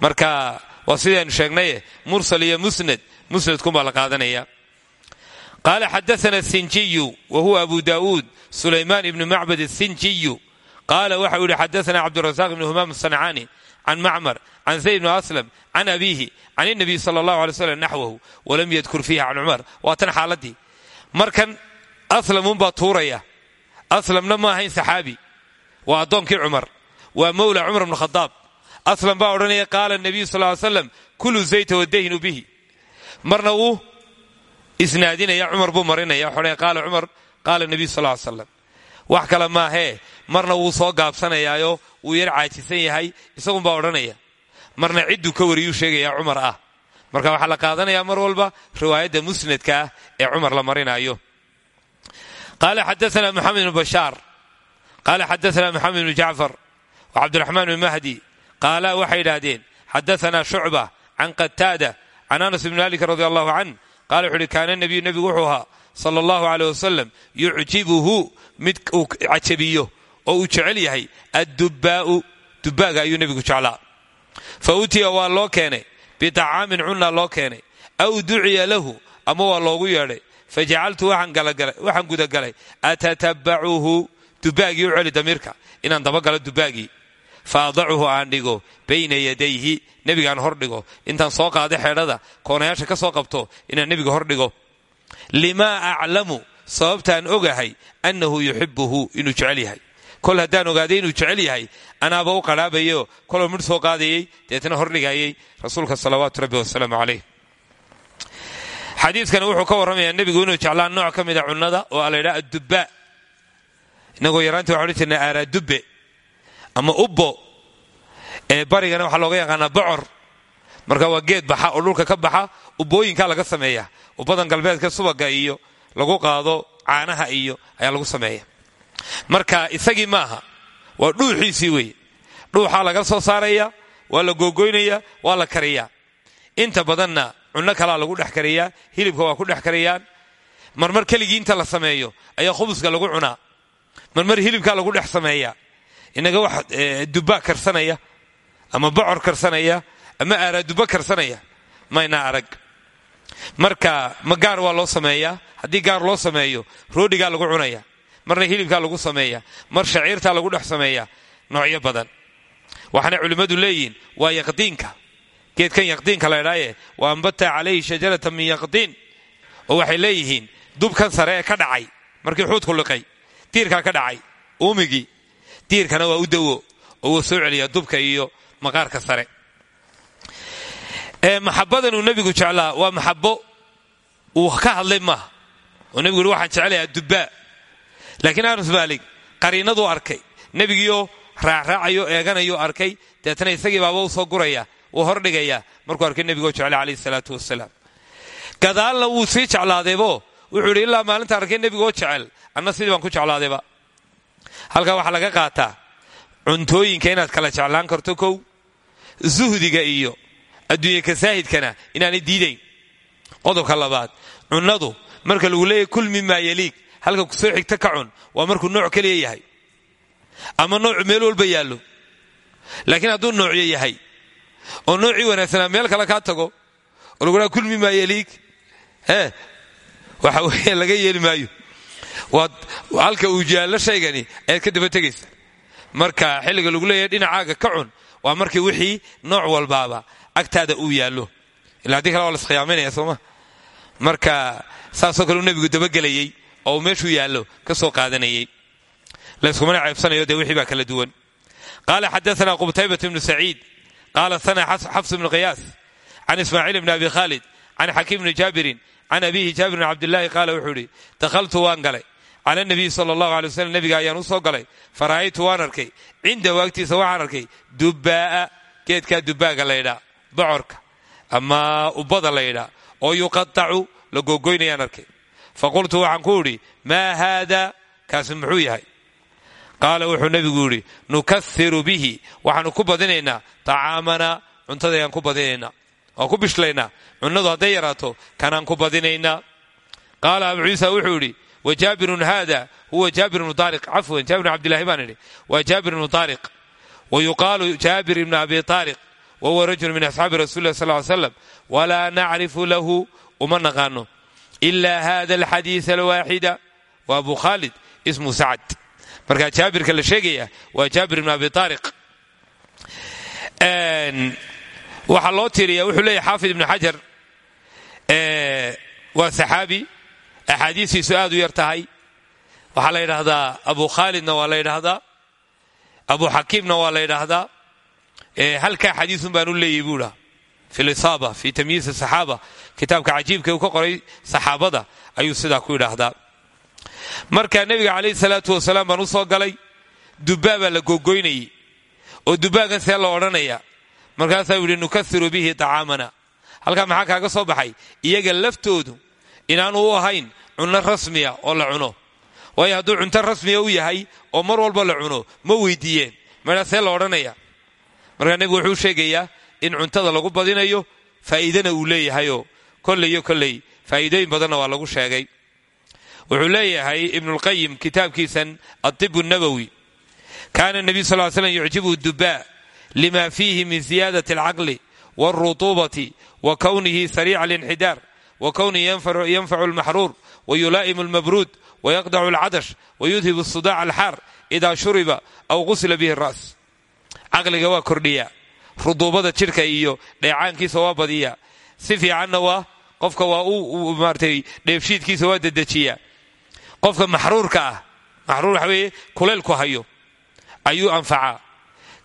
Marka waa sidaynu sheegnaye mursal iyo musnad musnadkunbaa la qaadanaya. Qaala xadaana sinjiyu wa huwa abu daauud sulaymaan ibnu macbad asinjiyu qaala waxau yihi xadaana cabdurazaq ibnu humaam asancaani can macmar can zayd bni aslam can abiihi can inabiy sala allahu alay slam naxwahu walam yadkur fiiha can cumar waa tan xaaladii markan aslamunbaa tuuraya aslamna ma ahayn saxaabi waa addoonkii cumar waa mawla cumar bn khadaab aslam baa odhanaya qaala nabiyu sal ly slam kulu zayta wadahinu bihi marna wuu isnaadinaya cumar buu marinaya waxu qaala cumar qaala nabiyu sal ly wax kale maahee marna wuu soo gaabsanayaayo wuu yar caajisan yahay isagunbaa odhanaya. Marna cidduu ka wariyuu sheegaya cumar ah. Marka waxaa la qaadanayaa mar walba riwaayadda musnadka ah ee cumar la marinayo. Qaala xadaana moxamed bn bashaar qaala xadaana moxamed bn jacfar wa cabdiraxmaan bn mahdi. Qaala waxay yidhaahdeen xadaana shucba can qataada can anas bn malik radi allahu can qala wuxu uhi kaana nabiyu nebigu wuxuu ahaa sala allahu aleyh wasalam yucjibuhu mid uu cajabiyo oo uu jecel yahay addubbaa'u dubbaaga ayuu nebigu jeclaa. Fa utiya waa loo keenay bitacaamin cunnaa loo keenay aw duciya lahu ama waa loogu yeedhay. Fa jacaltu waxaan gudagalay atatabacuhu dubbaagii u celi damiirka inaan dabagalo dubbaagii fa adacuhu aan dhigo bayna yadayhi nebigaan hor dhigo. Intaan soo qaada xeedhada koonayaasha ka soo qabto inaan nebiga hor dhigo limaa aclamu sababtaan ogahay annahu yuxibuhu inuu jecel yahay kol haddaan ogaaday inuu jecel yahay anaaba u qadhaabayo koloo midh soo qaadayey deetna hordhigayay rasuulka salawaatu rabbi wasalaamu calayh. Xadiidkani wuxuu ka warramayaa nebigu inuu jeclaa nooc ka mida cunnada oo a la ydhaha addubba. Inagoo yaraantii waxaan odhan jirnay aaraadubbe ama ubbo. Ee barigana waxaa looga yaqaanaa bocor marka waa geed baxa oo dhulka ka baxa ubbooyinkaa laga sameeya ubbadan galbeedka subaga iyo lagu qaado caanaha iyo ayaa lagu sameeya marka isagii maaha waa dhuuxiisii weeye. Dhuuxaa laga soo saaraya waa la googoynaya waa la kariyaa. Inta badanna cunno kalaa lagu dhex kariyaa hilibka waa ku dhex kariyaan. Marmar keligii inta la sameeyo ayaa khubuska lagu cunaa. Marmar hilibkaa lagu dhex sameeya inaga wax dubbaa karsanaya ama bocor karsanaya ama aaraadubba karsanaya. Maynaa arag. Marka ma gaar waa loo sameeyaa? Haddii gaar loo sameeyo roodhigaa lagu cunaya. Marna hilibkaa lagu sameeya mar shaciirtaa lagu dhex sameeya noocyo badan. Waxaana culimmadu leeyihiin waa yaqdiinka. Geedkan yaqdiinka la ydhaaye wa ambata calayhi shajaratan min yaqdiin. Oo waxay leeyihiin dubkan sare ka dhacay. Markii xuudku liqay diirkaa ka dhacay. Uumigii diirkana waa u dawo. Oo wuu soo celiyaa dubka iyo maqaarka sare maxabadan uu nebigu jeclaa. Waa maxabo uu ka hadlay maaha. Oo nebigu ui waxaan jeclayaa dubbaa laakiin anas maalik qariinaduu arkay. Nebigiioo raacraacayo eeganayo arkay. Deetna isagii baaba u soo guraya wuu hordhigayaa markuu arkay nebigoo jeclay calayhi salaatu wasalaam gadaalna wuu sii jeclaadeebo wuxuu idhi ilaa maalinta arkay nebigoo jecel anna sidii baan ku jeclaadayba. Halkaa waxaa laga qaataa cuntooyinka inaad kala jeclaan karto kow. Suhdiga iyo adduunya kasaahidkana inaanay diidayn. Qodobka labaad cunnadu marka lagu leeyahy kul mimaa yaliig halka ku soo xigta ka cun waa markuu nooc keliya yahay. Ama noocu meel walba yaallo. Laakiin hadduu noocyo yahay oo noocii wanaagsanaa meel kale kaa tago oo lagu kul mimaa yaliig ee waxa weeye laga yeeli maayo. Waad halka uu jaallo shaygani ayaad ka daba tegaysa. Marka xilliga lagu leeyahay dhinacaaga ka cun waa markii wixii nooc walbaaba agtaada uu yaallo. Ila haddii kale waa laskhiyaamaynaya marka saasoo kale uu nebigu dabagelayey oo uu meeshuu ka soo qaadanayey layskumana ceebsanayo dee wixii baa kala duwan. Qaala xadaana qubtaybat ibnu saciid qaala sana xafs ibnu qiyaas can ismaaciil bni abi khaalid can xakiim bni jaabirin can abihi jaabir bn cabdilaahi qaala wuxuu idhi dakhaltu waan galay. Cala nabiyi sala allahu alay nabiga ayaan u soo galay. Fara'aytu waan arkay. Cinda waagtiisa waxaan arkay dubbaa'a geedkaa dubbaaga laydhaa bocorka. Ama ubbada laydhaa oo yuqatacu la googoynayaan arkay. Fa qultu waxaan ku idhi maa haada? Kaasi muxuu yahay. Qaala wuxuu nebigu yidhi nukairu bihi. Waxaanu ku badinaynaa tacaamanaa cuntadayaan ku badinaynaa. Waan ku bishlaynaa cunnadu hadday yaraato kanaan ku badinaynaa. Qaala abu ciisa wuxuu yidhi wa jaabirun haada huwa jaabir bnu taariq cafwan jaabir bn abdillahi baan idhi waa jaabir bnu taariq wa yuqaalu jaabir ibnu abi taariq wa huwa rajulu min asxaabi rasuli lah sal slam walaa nacrifu lahu uma naqaano ila hada alxadiisa alwaaxida wa abu khaalid ismu sacd marka jaabirka la sheegaya waa jaabir ibn abi taariq waxaa loo tiiriya wuxuu leeyahy xaafid ibnu xajar waa saxaabi axaadiistiisu aad u yar tahay waxaa la yidhaahdaa abu khaalidna waa la yidhaahdaa abu xakiimna waa la yidhaahdaa halkaa xadiisun baan u leeyahy buu dhaa fi tamyiis saxaaba. Kitaabka cajiibka uu ka qoray saxaabada ayuu sidaa ku yidhaahdaa. Marka nebiga calayhi salaatu wasalaam baan u soo galay dubbaa baa la googoynayey oo dubbaagan see loo odhanaya. Markaasaa u yidhi nukairu bihi tacaamana. Halkaa maxaa kaaga soo baxay? Iyaga laftoodu inaanu u ahayn cunno rasmiya oo la cuno. Waayo hadduu cunto rasmiya u yahay oo mar walba la cuno ma weydiiyeen. Madhaa see la odhanaya markaa nebigu wuxuu sheegayaa in cuntada lagu badinayo faa'iidana uu leeyahayoo kolley iyo kolley faa'iidooyin badanna waa lagu sheegay wuxuu leeyahay ibnulqayim kitaabkiisan adib nabowi kaana nebiy sal l slam yucjibuhu dubbaa lima fiihi min ziyaadati alcaqli wاlrutuubati wa kownihi sariica alinxidaar wa kownihi yanfacu almaxruur wayulaa'imu almabruud wayaqdacu alcadash wayudhibu الsudac alxaar ida shuriba aw qusila bihi اra's caqliga waa kordhiya ruduubada jidhka iyo dheecaankiisa waa badiya. Si fiicanna waa qofka waa u maaratay dheefshiidkiisa waa dedejiya. Qofka maxruurka ah maxruur waxa weeye kuleylku hayo ayuu anfacaa.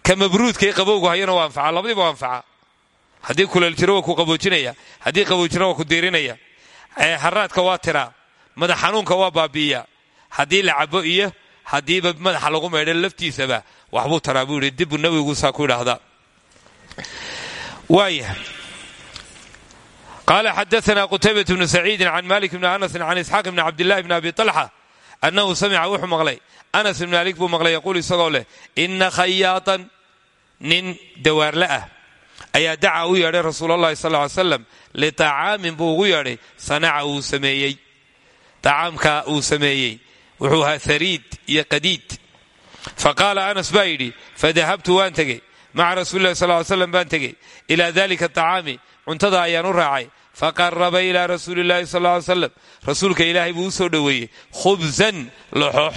Ka mabruudka qabowgu hayona waa anfacaa labadiba waa anfacaa. Haddii kuleyl jiro waa ku qaboojinaya haddii qabow jiro waa ku diirinaya. Haraadka waa tiraa madax xanuunka waa baabi'iya. Haddii la cabo iyo haddiiba madaxa lagu maydho laftiisaba waxbuu taraa buu yidhi dibu nawigu saa ku yidhaahdaa waaya qaala xadaana qutaybat bnu saciidin can malik bni anasin can isxaaq bni cabdillahi bni abi talxa annahu samica wuxuu maqlay. Anas ibn malik buu maqlay yaquul isagoo leh khayaatan nin dawaarle ah ayaa dacaa u yeedhay rasuulallahi sal ly slam litacaamin buu ugu yeedhay sanaca uu sameeyey. Tacaamka uu sameeyey wuxuu ahaa hariid iyo qadiid. Fa qaala anas baa yidhi fadahabtu waan tegey. Maca rasuulilahi sal slam baan tegey. Ilaa dalika acaami cuntada ayaan u raacay. Faqaraba ilaa rasuuli llahi sal ly slam rasuulka ilaahay buu u soo dhoweeyey. Khubsan laxoox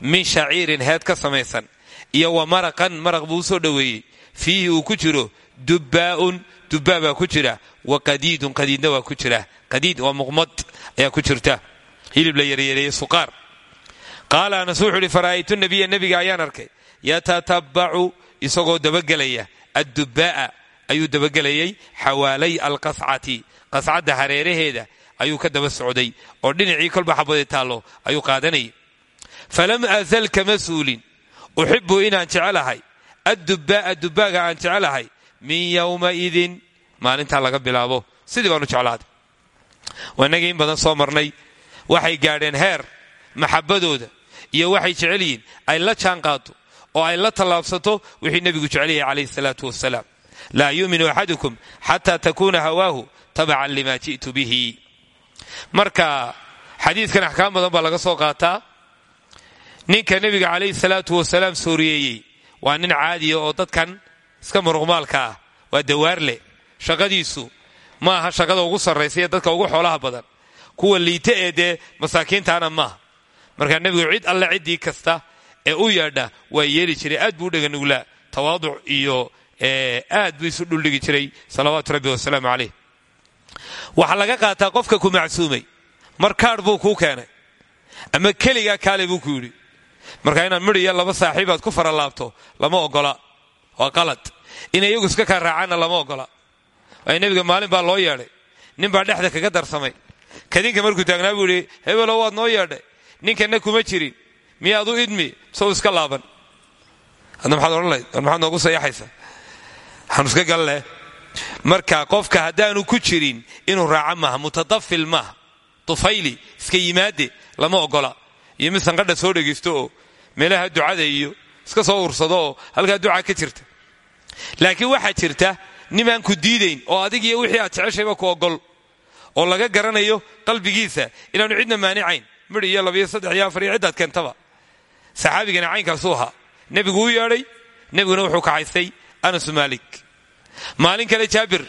min shaciirin heed ka samaysan. Iyo wa maraqan maraq buu u soo dhoweeyey. Fiihi uu ku jiro dubbaa'un dubbaa baa ku jira. Wa qadiidun qadiidna waa ku jira. Qadiid waa muqmad ayaa ku jirta. Hilib la yaryareeyey suqaar qaala anas wuxuu ihi fara'aytu nabiya nebiga ayaan arkay yatatabbacu isagoo dabagelaya addubbaa'a ayuu dabagelayay xawaalay alqascati qascadda hareeraheeda ayuu ka daba socday oo dhinacii kolba xabadii taallo ayuu qaadanayay falam azal kama suulin uxibu inaan jecelahay addubaa'a dubbaaga aan jecelahay min yowmaidin maalintaa laga bilaabo sidii baanu jeclaaday waa inagii in badan soo marnay waxay gaadheen heer maxabadooda iyo waxay jecel yihiin ay la jaan qaado oo ay la tallaabsato wixii nebigu jecel yahay calayhi salaatu wasalaam laa yuuminu axadukum xataa takuuna hawaahu tabacan lima ji'tu bihi. Marka xadiidkan axkaam badan baa laga soo qaataa. Ninka nebiga calayhi salaatu wasalaam sooriyeeyey waa nin caadiya oo dadkan iska muruqmaalka ah waa dawaarle shaqadiisu ma aha shaqada ugu sarraysa dadka ugu xoolaha badan. Kuwa liita ee masaakiintaana maaha markaa nebigu cid alle ciddii kasta ee u yeedha waa yeeli jiray. Aad buu u dheganuglaa tawaaduc iyo aad buu isu dhuldhigi jiray. Salawaatu rabbi wasalaamu caleyh waxaa laga qaataa qofka ku macsuumay. Mar kaadh buu kuu keenay. Ama keligaa kaale buu ku yidhi. Marka inaad midhiya laba saaxiibaad ku faralaabto lama ogola waa qalad. In iyagu iska kaa raacaanna lama ogola waayo nebiga maalin baa loo yeedhay. Nin baa dhexda kaga darsamay. Kadinka markuu taagnaa buu yidhi hebelow waad noo yeedhay ninkanna kuma jirin miyaad u idmi sow iska laaban. Adna maxaad odhan lahayd war maxaad noogu iska galle marka qofka haddaanu ku jirin inuu raaco maaha mutadafil maaha. Tufayli iska yimaade lama ogola. Iyo mid sanqadha soo dhegaysto meelaha ducada iyo iska soo ursado oo halkaa ka jirta. Laakiin waxaa jirta nimaan ku diidayn oo adig iyo wixii aad jeceshayba ku ogol oo laga garanayo qalbigiisa inaanu cidna maanicayn midh iyo labiyo iyo afar iyo ciddaad keentaba. Saxaabigana caynkaasuu ahaa. Nebigu u yeedhay nebiguna wuxuu kaxaystay anasu maalik. Maalin kale jaabir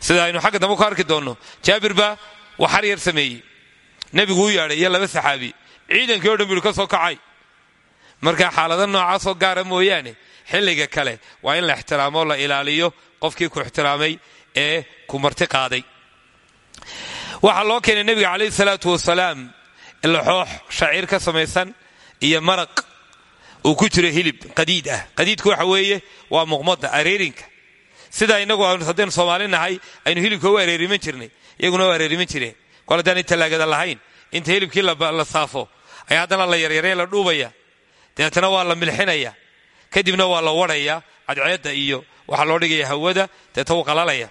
sida aynu xagga dambe ku arki doonno jaabir baa waxar yar sameeyey. Nebigu u yeedhay iyo laba saxaabi ciidankii o dhan buu ka soo kacay. Marka xaalado noocaasoo gaara mooyaane xilliga kale waa in la ixtiraamoo la ilaaliyo qofkii ku ixtiraamay ee ku marti qaaday. Waxaa loo keenay nebiga calayhi salaatu wasalaam laxoox shaciir ka samaysan iyo maraq uu ku jiro hilib qadiid ah. Qadiidku waxa weeye waa muqmada areerinka. Sida inagu haddaynu soomaali nahay aynu hilibka u areeriman jirnay iyaguna u areeriman jireen. Kol haddaan talaagada lahayn inta hilibkii la saafo ayaa haddana la yaryaraya la dhuubaya. Dabeetana waa la milxinaya kadibna waa la wadhaya cadceedda iyo waxaa loo dhigaya hawada deeta wuu qalalaya.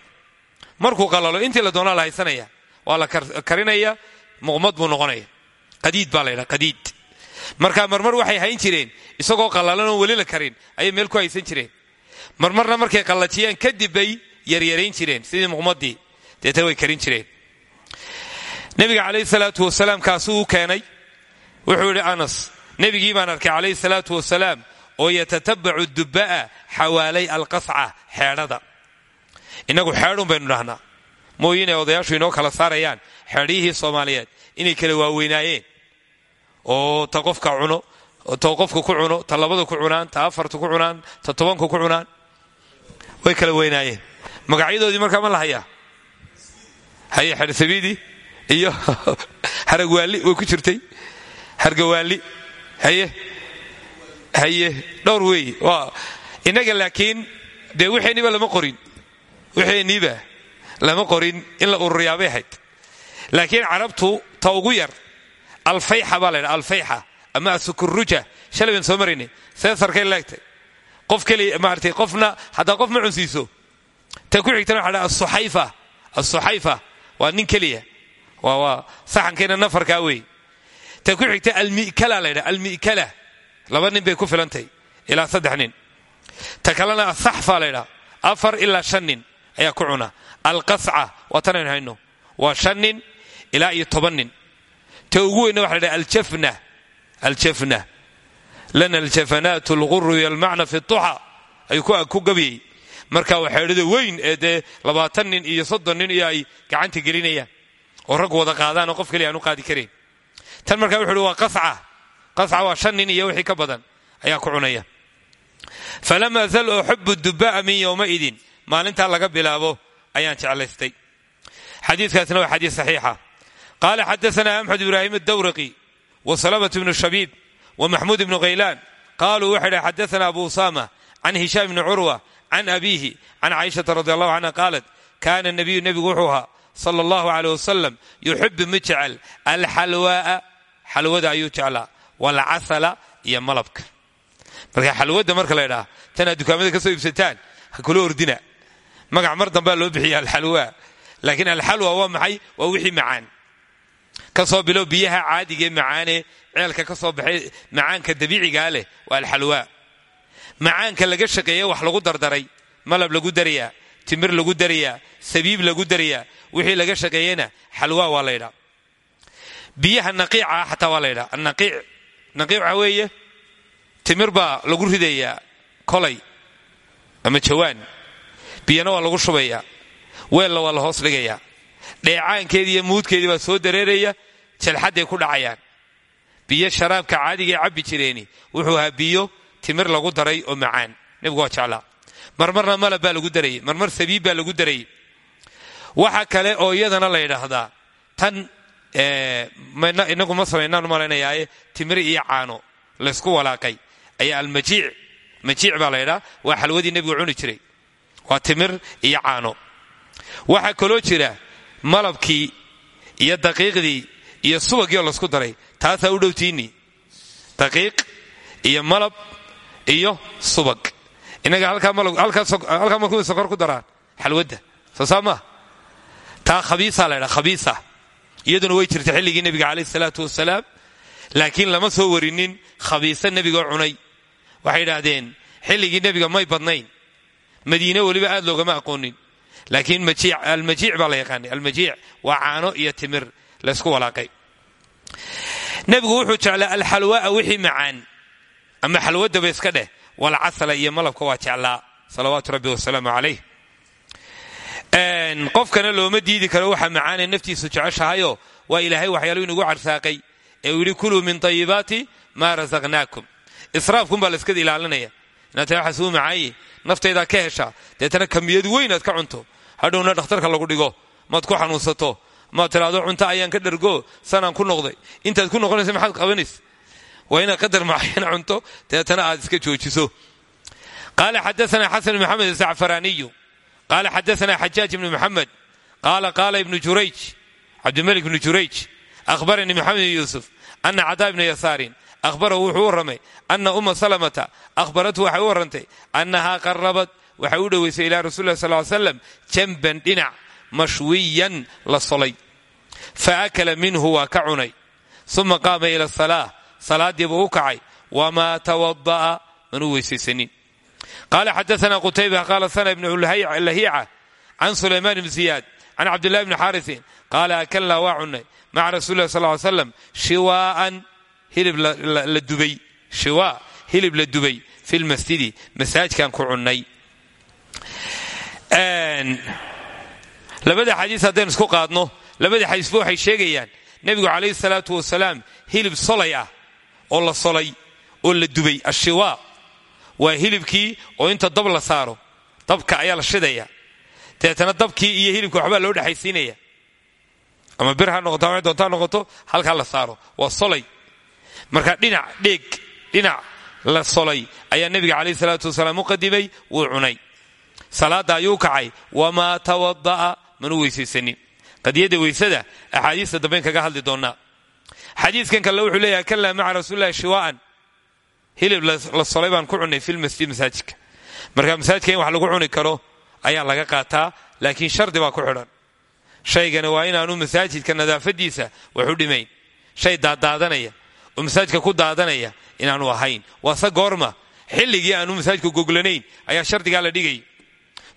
Markuu qalalo intii la doonaa la karinaya muqmad buu noqonaya qadiid baa qadiid. Marka marmar waxay hayn jireen isagoo qallalan oon weli la karin ayay meel ku haysan jireen. Marmarna markay qallajiyaan kadib bay yaryarayn jireen sidii muqmadii deeta way karin jireen. Nebiga calayhi salaatu wasalaam kaasuu u keenay wuxuu yidhi anas nebigii baan arkay calayhi salaatu wasalaam oo yatatabacu dubba'a xawaalay alqasca xeedhada. Innagu xeedhun baynu dhahnaa mooyi odayaashu inoo kala saarayaan xeedhyihii soomaaliyeed inay kala waaweynaayeen oo ta qofka cuno ta qofka ku cuno ta labada ku cunaan ta afarta ku cunaan ta tobanka ku cunaan. Way kala weynaayeen. Magacyadoodii markaa ma la hayaa haye xersabiidii iyo [LAUGHS] haragwaalli way ku jirtay. Hargawaali haye haye dhowr weeye waa innaga laakiin dee wixeenniiba lama qorin. Wixeenniiba lama qorin in la ururiyaabay ahayd. Laakiin carabtu ta ugu yar alfayxa baa la ydhaha alfayxa ama asukuruja shalay baan soo maraynay seesarkay qof keliya maaratay qofna haddaa qof ma cunsiiso. Ta ku xigtana waxa dhaha asuxayfa asuxayfa waa nin keliya. Waa saxankeena nafarkaa weeye ta ku xigta almikala la ydhaha almikala. Laba nin bay ku filantahy ilaa saddex nin. Ta kalena asaxfa la ydhaha afar ilaa shan nin ayaa ku cuna. Alqasca waa tanaynu hayno. Waa shan nin ilaa iyo ta ugu weyna waxa la ydhaha aljafna lana aljafanaat alguru yalmacna fi tuxa ayuu ku gabyay marka waa xeedhada weyn ee dee labaatan nin iyo soddon nin iyo ay gacanta gelinayaan oo rag wada qaadaan oo qof kaliya aan u qaadi karayn tan markaa wuxu uhi waa qasca qasca waa shan nin iyo wixii ka badan ayaa ku cunaya falama zal uxibu dubaa min yowmaidin maalintaa laga bilaabo ayaan jeclaystay xadiikaasna waa xadiis saxiixa qaala xadaana axmed ibraahim adawraqi wa salamة bnu shabiib wa maxmuud ibnu khaylaan qaluu waxay dhah xadaana abu usama can hishaam bni curwa can abiihi can caaishata radi allahu canha qaalat kaana nabiyu nebigu wuxuu ahaa sala allahu aleyh wasalam yuxibu mid jecel alxalwaaa xalwada ayuu jeclaa walcasala iyo malabka marka xalwada marka la ydhaha tanaad dukaamada ka soo iibsataan ha kula ordina magac mar dambaa loo bixiya alxalwa laakiin alxalwa waa maxay waa wixii macaan ka soo bilow biyaha caadigae macaanee ceelka ka soo baxay macaanka dabiicigaa leh waa alxalwa. Macaanka laga shaqeeye wax lagu dardaray malab lagu darayaa timir lagu darayaa sabiib lagu darayaa wixii laga shaqeeyena xalwaa waa laydhaa biyaha naqiica ah xataa waa laydhaa anaqiic naqiic waxaa weeye timir baa lagu ridayaa kolay ama jawaan. Biyana waa lagu shubayaa. Weella waa la hoos dhigayaa dheecaankeedii muudkeedii baa soo dareeraya jalxadday ku dhacayaan. Biyo sharaabka caadigae cabbi jireeni wuxuu ahaa biyo timir lagu daray oo macaan. Nebigu waa jeclaa. Marmarna malab baa lagu darayay marmar sabiib baa lagu darayay. Waxa kale oo iyadana la yidhaahdaa tan inagu ma samaynaan malanayaaye timir iyo caano laysku walaaqay. Ayaa almajiic majiic baa la ydhaa waa xalwadii nebigu cuni jiray. Waa timir iyo caano. Waxaa kaloo jira malabkii iyo daqiiqdii iyo subagii oo laysku daray taasaa u dhowtiini daqiiq iyo malab iyo subag. Inaga halkaa marku sokor ku daraan xalwadda soo saa maa taa khabiisa la ydhaa khabiisa iyaduna way jirta xilligii nebiga calayh salaatu wasalaam laakiin lama soo warinin khabiisa nebigoo cunay. Waxay yidhaahdeen xilligii nebiga may badnayn madiine weliba aad loogama aqoonin laakiin almajiic baa la yaqaanay almajiic waa caano iyo timir laysku walaaqay nebigu wuxuu jeclaa alxalwaa wixii macaan ama xalwadaba iska dheh walcasala iyo malabka waa jeclaa salawaatu rabbi wasalaamu calayh qofkana looma diidi karo waxa macaanee naftiisu jeceshahayoo waa ilaahay waxyaalo inugu carsaaqay ee uu yidhi min tayibaati maa rasaqnaakum israafkunbaa la iskada ilaalinaya inaad tahay waxaas uu ka heshaa deetana kamiyad weyn aad ka cunto hadhowna dhakhtarka lagu dhigo. Maad ku xanuunsato. Maad tidhaahdo cunto ayaan ka dhargo sanaan ku noqday. Intaad ku noqonaysa maxaad qabanaysa waa qadar macayana cunto deetana aad iska joojiso. Qaala xadaana xasan bn maxamed azacfaraaniyu qaala xadaana xajaaj ibnu muxamed qaala qaala jurayj. Cabdimalik ibnu jurayj. Ahbaranii maxamed bn yuusuf ana cadaa ibna yasaarin. Ahbarahu wuxuu u warramay ana uma salamata ahbaratu waxay u warrantay annahaa qarabad waxay u dhowaysay ilaa rasul lah sal slam jamban dhinac mashwiyan la solay. Fa akala minhu waa ka cunay. Uma qaama ila salaa salaadiibuu u kacay. Wamaa tawada'a manuu weysaysanin. Qaala xadaana qutayba qaala sana ibnu lahiica can sulaymaan ibn ziyaad can cabdillahi bni xaarisin qaala akalnaa waa cunnay maca rasuli lah sal slam shiwaaan hilib la dubay. Fi lmasjidi masaajkaan ku cunnay labada xadiis haddaynu isku qaadno labada xadiisba waxay sheegayaan nebigu calayhi salaatu wasalaam hilib solay ah oo la solay oo la dubay ashiwaa waa hilibkii oo inta dab la saaro dabka ayaa la shidaya. Deetana dabkii iyo hilibka waxbaa loo dhexaysiinaya ama bir ha noqoto ama doonta noqoto halkaa la saaro waa solay. Marka dhinac dheeg dhinac la solay ayaa nebiga calayhi salaatu wasalaam u qadimay wuu cunay salaadda ayuu kacay. Wamaa tawada'a manu weysaysanin qadiyadda weysada axaadiista dambayn kaga hadli doonnaa xadiiskan kale wuxuu leeyahay kallaa maca rasuulillahi shiwaa'an hilib la solay ku cunnay filmasjid masaajidka. Marka masaajidka wax lagu cuni karo ayaa laga qaataa laakiin shardi baa ku xidhan. Shaygani waa inaanu masaajidka nadaafadiisa wax u dhimayn. Shay daadaadanaya oo masaajidka ku daadanaya inaanu ahayn. Waase goorma xilligii aanu masaajidka goglanayn ayaa shardigaa la dhigay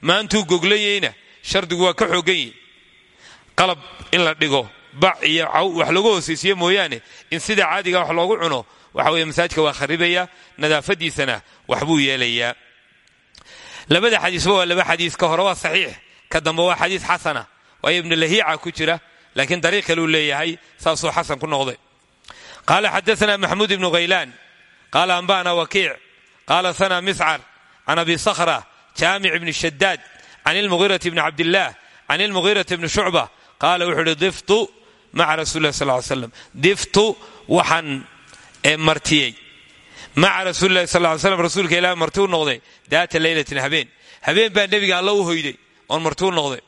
maantuu goglayeyna shardigu waa ka xoogan yihi qalab in la dhigo bac iyo wax lagu hoosaysiiye mooyaane in sida caadiga wax loogu cuno waxa weye masaajidka waa kharibaya nadaafadiisana waxbuu yeelayaa. Labada xadiisba waa laba xadiis ka hore waa saxiix ka dambe waa xadiis xasana waayo ibnu lahiica ku jira laakiin dariiq kaleu leeyahay saasuu xasan ku noqday. Qaala xadaana maxmuud ibnu khaylaan qaala anba'na wakiic qaala sana miscar can abi sakhra jaamic ibni shadaad can ilmughirati bni cabdillaah can ilmughirati bni shucba qaala wuxuu uhi diftu maca rasuli lah sal slam diftu waxaan martiyey. Maca rasuulilahi sal ly slam rasuulka ilaah marti u noqday daata leylatin habeen. Habeen baa nebiga alla u hoyday oon marti u noqday.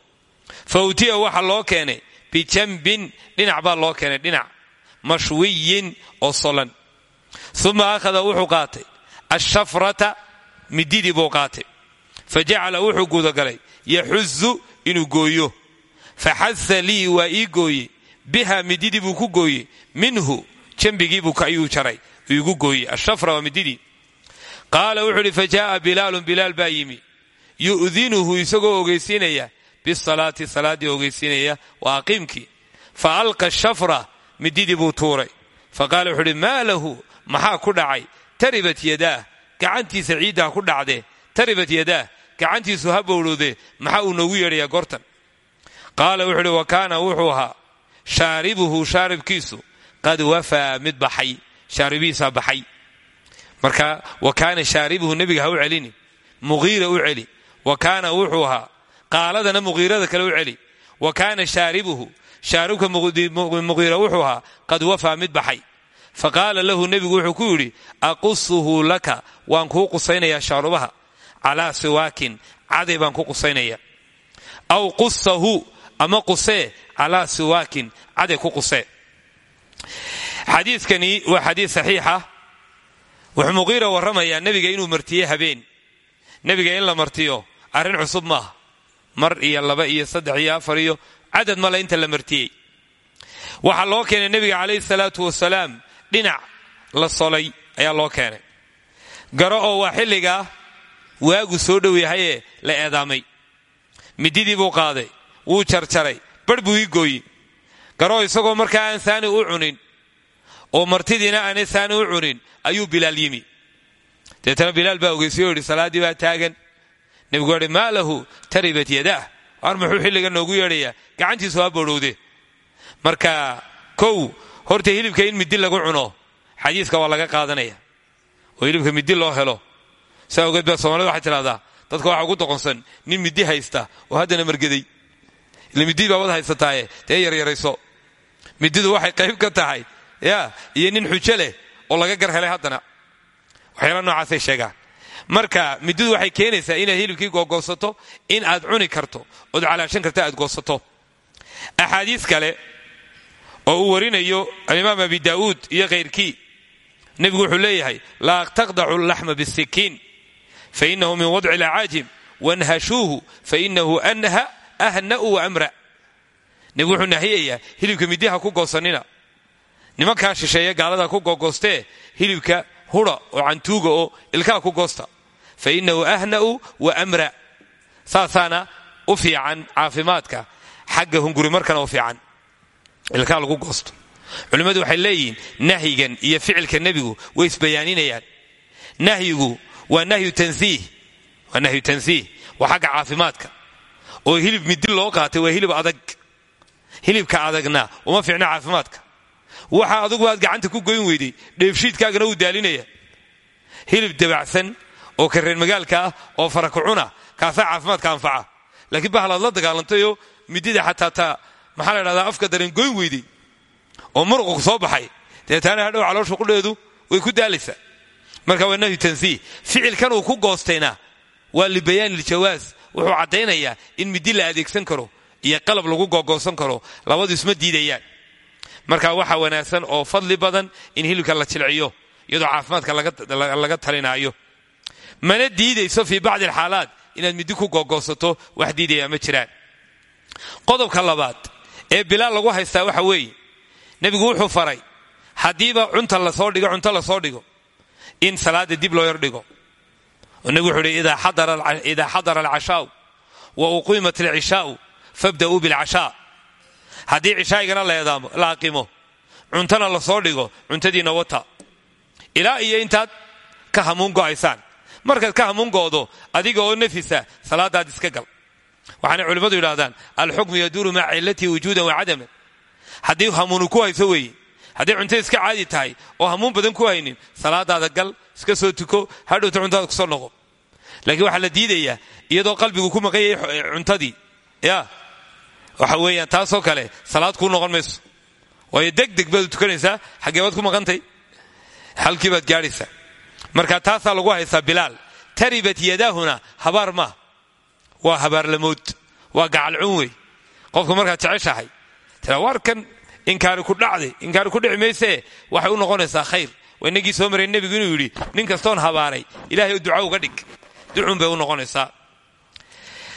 Fa utiya waxa loo keenay bijambin dhinac baa loo keenay dhinac. Mashwiyin oo solan. Uma akhada wuxuu qaatay. Ashafrata mididii buu qaatay fa jacala wuxuu gudagalay yaxuzu inuu gooyo faxasa lii waa ii gooye biha mididii buu ku gooye minhu jambigiibuu ayuu jaray igu gooye ashafra waa mididii qaala wuxuu uhi fa jaaa bilaalun bilaal baa yimi yu'dinuhu isagoo ogeysiinaya bisalaati salaaddii ogeysiinaya waa aqiimkii fa alqa shafra mididii buu tuuray fa qaala wuxuu uhi maa lahu maxaa ku dhacay taribat yadaah gacantiisa ciiddaa ku dhacdee taribat yadaah gacantiisu ha bowlowdee maxaa uu noogu yeedhayaa gortan qaala wuxuu uhi wa kaana wuxuu ahaa shaaribuhu shaaribkiisu qad wafaa mid baxay shaaribihiisaa baxay. Marka wa kaana shaaribuhu nebiga ha u celini muqiira u celi. Wa kaana wuxuu ahaa qaaladana muqiirada kale u celi. Wa kaana shaaribuhu shaaribka muqiira wuxuu ahaa qad wafaa mid baxay. Fa qaala lahu nebigu wuxuu ku yidhi aqusuhu laka waan kuu qusaynayaa shaarubaha calaa siwaakin caday baan ku qusaynaya. Aw qusahu ama qusee calaa siwaakin caday ku qusee xadiidkani waa xadiid saxiixa wuxuu muqiira warramayaa nebiga inuu martiye habeen. Nebiga in la martiyo arrin cusub maaha mar iyo laba iyo saddex iyo afar iyo cadad male inta la martiyey. Waxaa loo keenay nebiga calayhi salaatu wasalaam dhinac la solay ayaa loo keenay. Garo oo waa xilligaa waagu soo dhow yahayee la eedaamay. Mididii buu qaaday wuu jarjaray barh buu ii gooyi garoo isagoo markaa aan saani u cunin oo martidiina aanay saani u cunin ayuu bilaal yimi. Deetana bilaal baa ogeysiye o yidhi salaaddii baa taagan. Nebigu waa hi maa lahu taribat yadaah waar muxuu xilliga noogu yeedhayaa gacantiisu ha bodhowde marka kow horta hilibka in midi lagu cuno xadiiska waa laga qaadanaya. Oo hilibka midi loo helo saa ogeed baa soomaalida waxay tidhahdaa dadka waxaa ugu doqonsan nin midi haysta oo haddana margeday ila midii baa wad haysataaye dee yaryarayso. Mididu waxay qayb ka tahay ya iyo nin xujo leh oo laga gar helay haddana. Waxyaala noocaasay sheegaan. Marka mididu waxay keenaysaa inaad hilibkii googoosato in aad cuni karto ood calaashan karta aad goosato. Axaadiis kale oo uu warinayo alimaam abi daa'uud iyo khayrkii nebigu wuxuu leeyahay laa taqdacu laxma bisikiin fainahu min wadci lacaajim wanhashuuhu fainahu anha ahna'u wa amra nebigu wuxuu nahiyayaa hilibka midiha ku goosanina nimankaa shisheeye gaalada ku googoostee hilibka hudha oo cantuuga oo ilkaha ku goosta fa innahu ahna'u wa amra saasaana u fiican caafimaadka xagga hunguri markana u fiican ilkaha lagu goosto culimmadu waxay leeyihiin nahyigan iyo ficilka nebigu way isbayaaninayaan nahyigu waa nahyu tansiih waa xagga caafimaadka. Oo hilib midi loo qaatay waa hilib adag. Hilibka adagna uma fiicno caafimaadka. Waxa adugu aad gacanta ku goyn weyday dheefshiidkaagana wuu daalinaya. Hilib dabacsan oo kareen magaalka ah oo farakucuna kaasaa caafimaadka anfaca. Laakiin bahalaad la dagaalantayoo midida xataa taa maxaa la dhahdaa afka dareen goyn weyday oo muruqu soo baxay. Deetaana hadhow caloosha qudheedu way ku daalaysaa marka waa nahyu tansiih ficilkan uu ku goostayna waa libayaan iljawaas wuxuu caddaynayaa in midi la adeegsan karo iyo qalab lagu googoosan karo. Labadu isma diidayaan. Marka waxaa wanaagsan oo fadli badan in hilibka la jilciyo iyadoo caafimaadka laga talinaayo. Mana diidayso fii bacdi alxaalaat inaad midi ku googoosato wax diidaya ma jiraan. Qodobka labaad ee bilaal lagu haystaa waxa weeye. Nebigu wuxuu faray haddiiba cunta la soo dhigo cunto la soo dhigo in salaada dib loo yar dhigo. Oo nebigu wuxuu hi idaa xadara alcashaau wa uqiimat alcishaau fabda'uu bilcashaa. Haddii cishaa'igana la aqimo cuntana la soo dhigo cuntadiina wata. Ilaa iyo intaad ka hamuun go'aysaan. Markaad ka hamuun go'do adiga oo nafisa salaadaad iska gal. Waxaanay culimmadu yidhahdaan alxukmu yaduuru maca cillatii wujuudan wa cadaman haddii hamuunu ku hayso weeye hadday cunto iska caadi tahay oo hamuun badan ku haynin salaadaada gal iska soo tuko hadhowta cuntaada ku soo noqo. Laakiin waxaa la diidayaa iyadoo qalbigu ku maqan yahay cuntadii. Ya. Waxa weeyaan taasoo kale salaad kuu noqon mayso. Waayo deg deg baad tukanaysaa xaggee ku maqantay? Halkii baad gaadhaysaa. Marka taasaa lagu haystaa bilaal. Taribat yadaahuna habaar maa waa habaarlamood waa gacalcun wey. Qofka markaad jeceshahay. Tira inkaari ku dhacday inkaari ku dhici maysee waxay u khayr. Waa inagii soo maray nebigu inuu yidhi nin kastoon habaaray ilahay duca uga dhig. Ducun bay u noqonaysaa.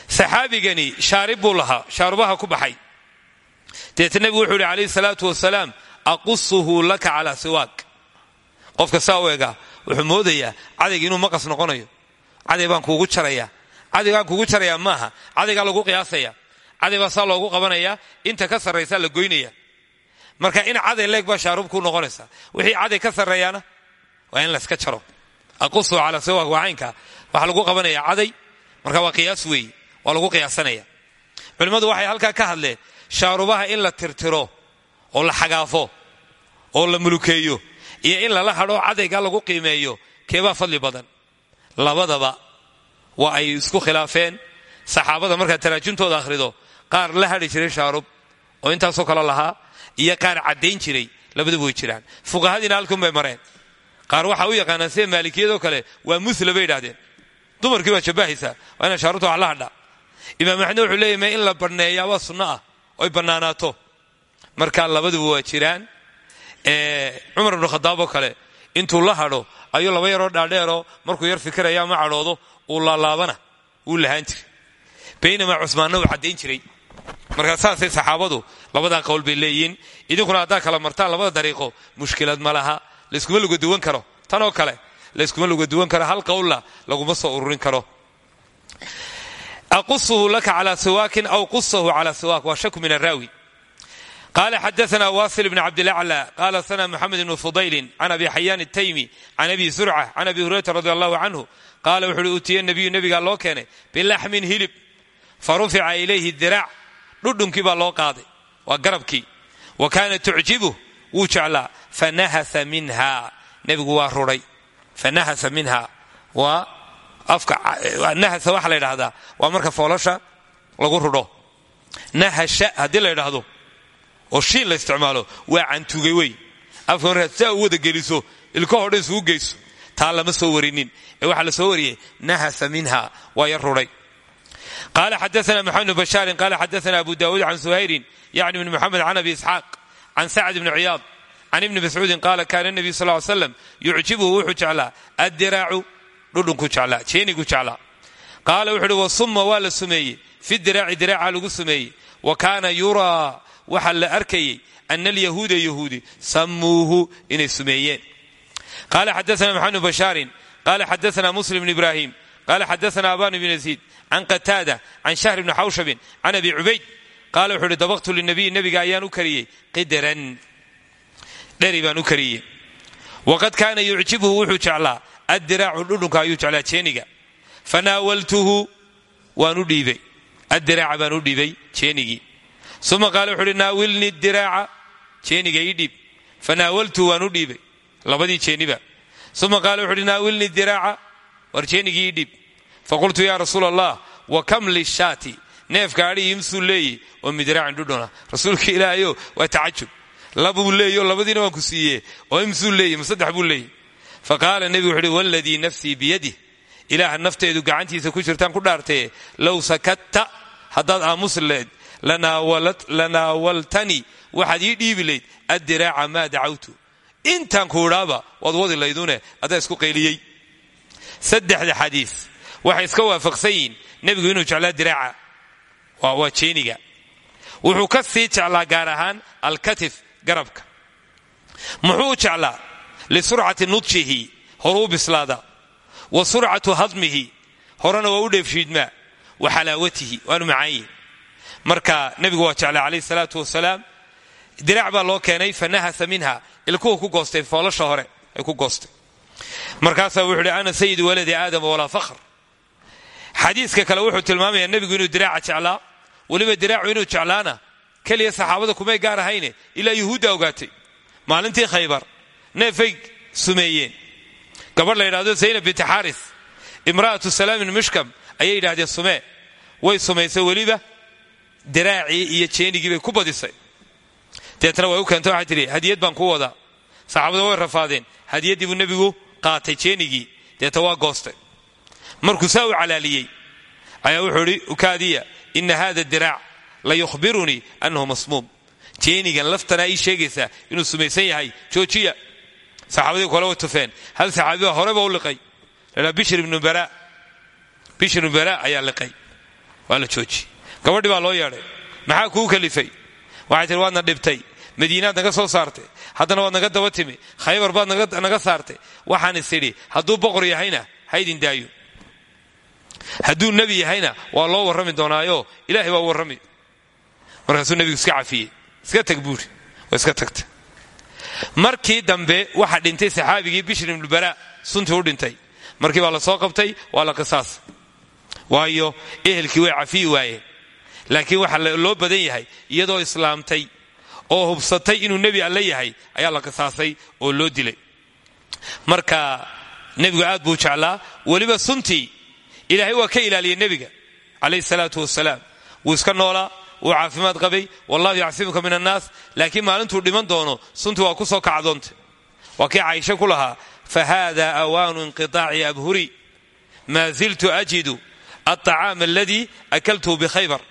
Saxaabigani shaarib buu lahaa shaarubaha ku baxay. Deeta nebigu wuxuu yidhi calayhi salaatu wasalaam aqusuhu laka calaa siwaak. Qofka saa wuxuu moodayaa cadayga inuu maqas noqonayo caday kuugu jarayaa cadaygaan kugu jarayaa maaha cadaygaa lagu qiyaasaya caday saa loogu qabanaya inta ka sarraysaa la goynaya marka in caday leeg baa shaarub ku noqonaysa. Wixii caday ka sarreeyaana waa in layska jaro. Aqusu calaa siwaak waa caynka. Lagu qabanaya caday marka waa qiyaas weeye waa lagu qiyaasanaya. Culimmadu waxay halkaa ka hadleen shaarubaha in la tirtiro oo la xagaafo oo la mulukeeyo iyo in lala hadho cadayga lagu qiimeeyo keebaa fadli badan? Labadaba waa ay isku khilaafeen. Saxaabada markaad taraajumtooda akhrido qaar la hadhi jiray shaarub oo intaasoo kale lahaa iyo qaar caddayn jiray labaduba way jiraan. Fuqahadiina halkun bay mareen. Qaar waxaa u yaqaanaan sida maalikiyadoo kale waa musla bay idhahdeen dumarkii baad shabbahaysaa waa inaa shaarubta wax la hadha imaam axmed in la banneeyaa waa sunno ah oy bannaanaato. Marka labaduba waa jiraan cumar ibnu khadaab oo kale intuu la hadho ayuu laba yaroo dhaadheeroo markuu yar fikiraya ma cadhoodo uu laalaabana wuu lahaan jiray. Baynamaa cusmaanna uu caddayn jiray marka saasay saxaabadu labadan qowl bay leeyihiin. Idinkuna haddaa kala martaan labada dariiqo mushkilad ma laha. Layskuma lugaduwan karo. Tanoo kale layskuma lugaduwan karo. Hal qowlla laguma soo ururin karo. Aqusuhu laka cala siwaakin aw qusahu cala siwaak. Waa shaku min araawi qaala xadaana wasil bn cabdilaclى qaala sana muxamed bn fudayli can abi xayaan ataymi can abi zurca can abi hurayrata radi allahu canhu. Qaala wuxu uhi utiye nabiyu nebigaa loo keenay bilaxmin hilib farufica ilayhi diraac dhudhunkii baa loo qaaday. Waa garabkii. Wa kaana tucjibuh wuu jeclaa. Fanahasa minha. Nebigu waa ruday fanahasa minha. Waa nahasa waxaa la ydhahdaa waa marka foolosha lagu rudho nahasha haddii la ydhaahdo oo shiin la isticmaalo waa cantugay wey. Afka markaad saa u wada geliso ilkahoo dhan isugu geyso taa lama soo warinin. Ee waxaa la soo wariyey nahasa minha waa yar ruday qaala xadaana maxamed bn bashaarin qala xadaana abu daawuud can suhayrin yacni bn moxamed can abi isxaaq can sacd bni ciyaad can ibni mascuudin qaala kaana nebiyu sal ly slam yucjibuhu wuxuu jeclaa addiraacu dhudhunku jeclaa jeenigu jeclaa qaala wuxu uhi wasumma waa la sumeeyey fi diraaci diraaca lagu sumeeyey wa kaana yuraa waxaa la arkayey ana alyahuuda yahuudi sammuuhu inay sumeeyeen qala xadaana maxamed bn bashaarin qala xadaana muslim bn ibrahim qala xadaana aban bn yaziid can qataada can shahr bni xawshabin can abi cubayd qaala wuxuu uhi dabaqtu linabiy nebiga ayaan u kariyey qidaran dheri baan u kariyey waqad kaana yucjibhu wuxuu jeclaa addiraacu dhudhunka ayuu jeclaa jeeniga fanaawaltuhu waan u dhiibay addiraaca baan u dhiibay jeenigii uma qaala wuxu uhi naawilni diraaca jeeniga ii dhiib fanaawaltuhu waan u dhiibay labadii jeeniba uma qaala wuxu uhi naawilni diraaca war jeenigii ii dhiib faqultu ya rasuul allah wa kam lishaati neefka adhi imsuu leeyi oo midraacin dhudhuna rasuulka ilaahayo waa tacajub. Labuu leeyo labadiina waan ku siiye oo imsuu leeyi ma saddex buu leeyi. Fa qaala nebigu wuxu uhi waladii nafsii biyadih ilaaha nafteedu gacantiisa ku jirtaan ku dhaartaye low sakatta haddaad aamusi lahayd lanaawaltanii waxaad ii dhiibi layd addiraaca maa dacawtu. Intaan kuudhaaba waad wadi laydune adaa isku qayliyey saddexda xadiis. Waxay iska waafaqsan yihiin nebigu inuu jeclaa diraaca. Waa jeeniga. Wuxuu ka sii jeclaa gaar ahaan alkatif garabka. Muxuu jeclaa? Lisurcati nudjihi horuu bislaada. Wa surcatu hadmihi horena waa u dheefshiidmaa wa xalaawatihi waanu macaanyihi marka nebigu waa jeclaa calayhi salaatu wasalaam diraac baa loo keenay fa nahasa minha. Ilkuhu ku goostay foolasha hore ay ku goostay markaasaa wuxuu hi ana sayidu waladi aadama walaa fakhr xadiiska kale wuxuu tilmaamayaa nebigu inuu diraaca jeclaa. Weliba diraacu inuu jeclaana keliya saxaabada kumay gaar ahayne ilaa yuhuudda ogaatay. Maalintii khaybar neefay sumeeyeen. Gabadh la yidhahdo zaynab binti xaaris imra'atu salaamin mishkam ayay yidhahdeen sumee way sumaysay weliba diraacii iyo jeenigii ku badisay. Deetna way u tidhi hadiyad baan ku wadaa. Saxaabada way rafaadeen hadiyaddii buu qaatay jeenigii. Deeta waa goostay. Markuu saa u calaaliyey ayaa wuxuu idhi ukaadiya ina hada diraac la yukhbirunii annahu masmuum. Jeenigan laftanaa ii sheegaysaa inuu sumaysan yahay. Joojiya. Saxaabadii kole way tufeen. Hal saxaabi baa horeba u liqay. Ladhaa bishir ibnu bara bishir ibnu bara ayaa liqay. Waa la joojiyey gabadhii baa loo yeedhay. Maxaa kuu kalifay? Waxay tihi waadna dhibtay madiinaad naga soo saartay. Haddana waad naga daba timi. Khaybar baad naga saartay. Waxaan is idhi hadduu boqor yahayna haydin daayo. Hadduu nebi yahayna waa loo warrami doonaayo. Ilaahay waa warrami. Markaasuu nebigu iska cafiyey. Iska tag iska tagta markii dambe waxaa dhintay saxaabigii bishir ibnulbaraa suntii u dhintay. Markii baa la soo qabtay waa la qisaas. Waayo ehelkii way cafiyi waayeen laakiin waxaa loo badan yahay iyadoo islaamtay oo hubsatay inuu nebi alle yahay ayaa la qisaasay oo loo dilay. Marka nebigu aad buu jeclaa weliba suntii ilaahay waa ka ilaaliyey nebiga calayhi salaatu wasalaam wuu iska noolaa wuu caafimaad qabay wallahu yacsimuka min annaas laakiin maalintuu dhiman doono suntii waa ku soo kacdoontay waa kii caysho ku lahaa fahada awaanu inqiطaaci abhuri maa ziltu ajidu alطacaama aladii akaltuhu bikhaybar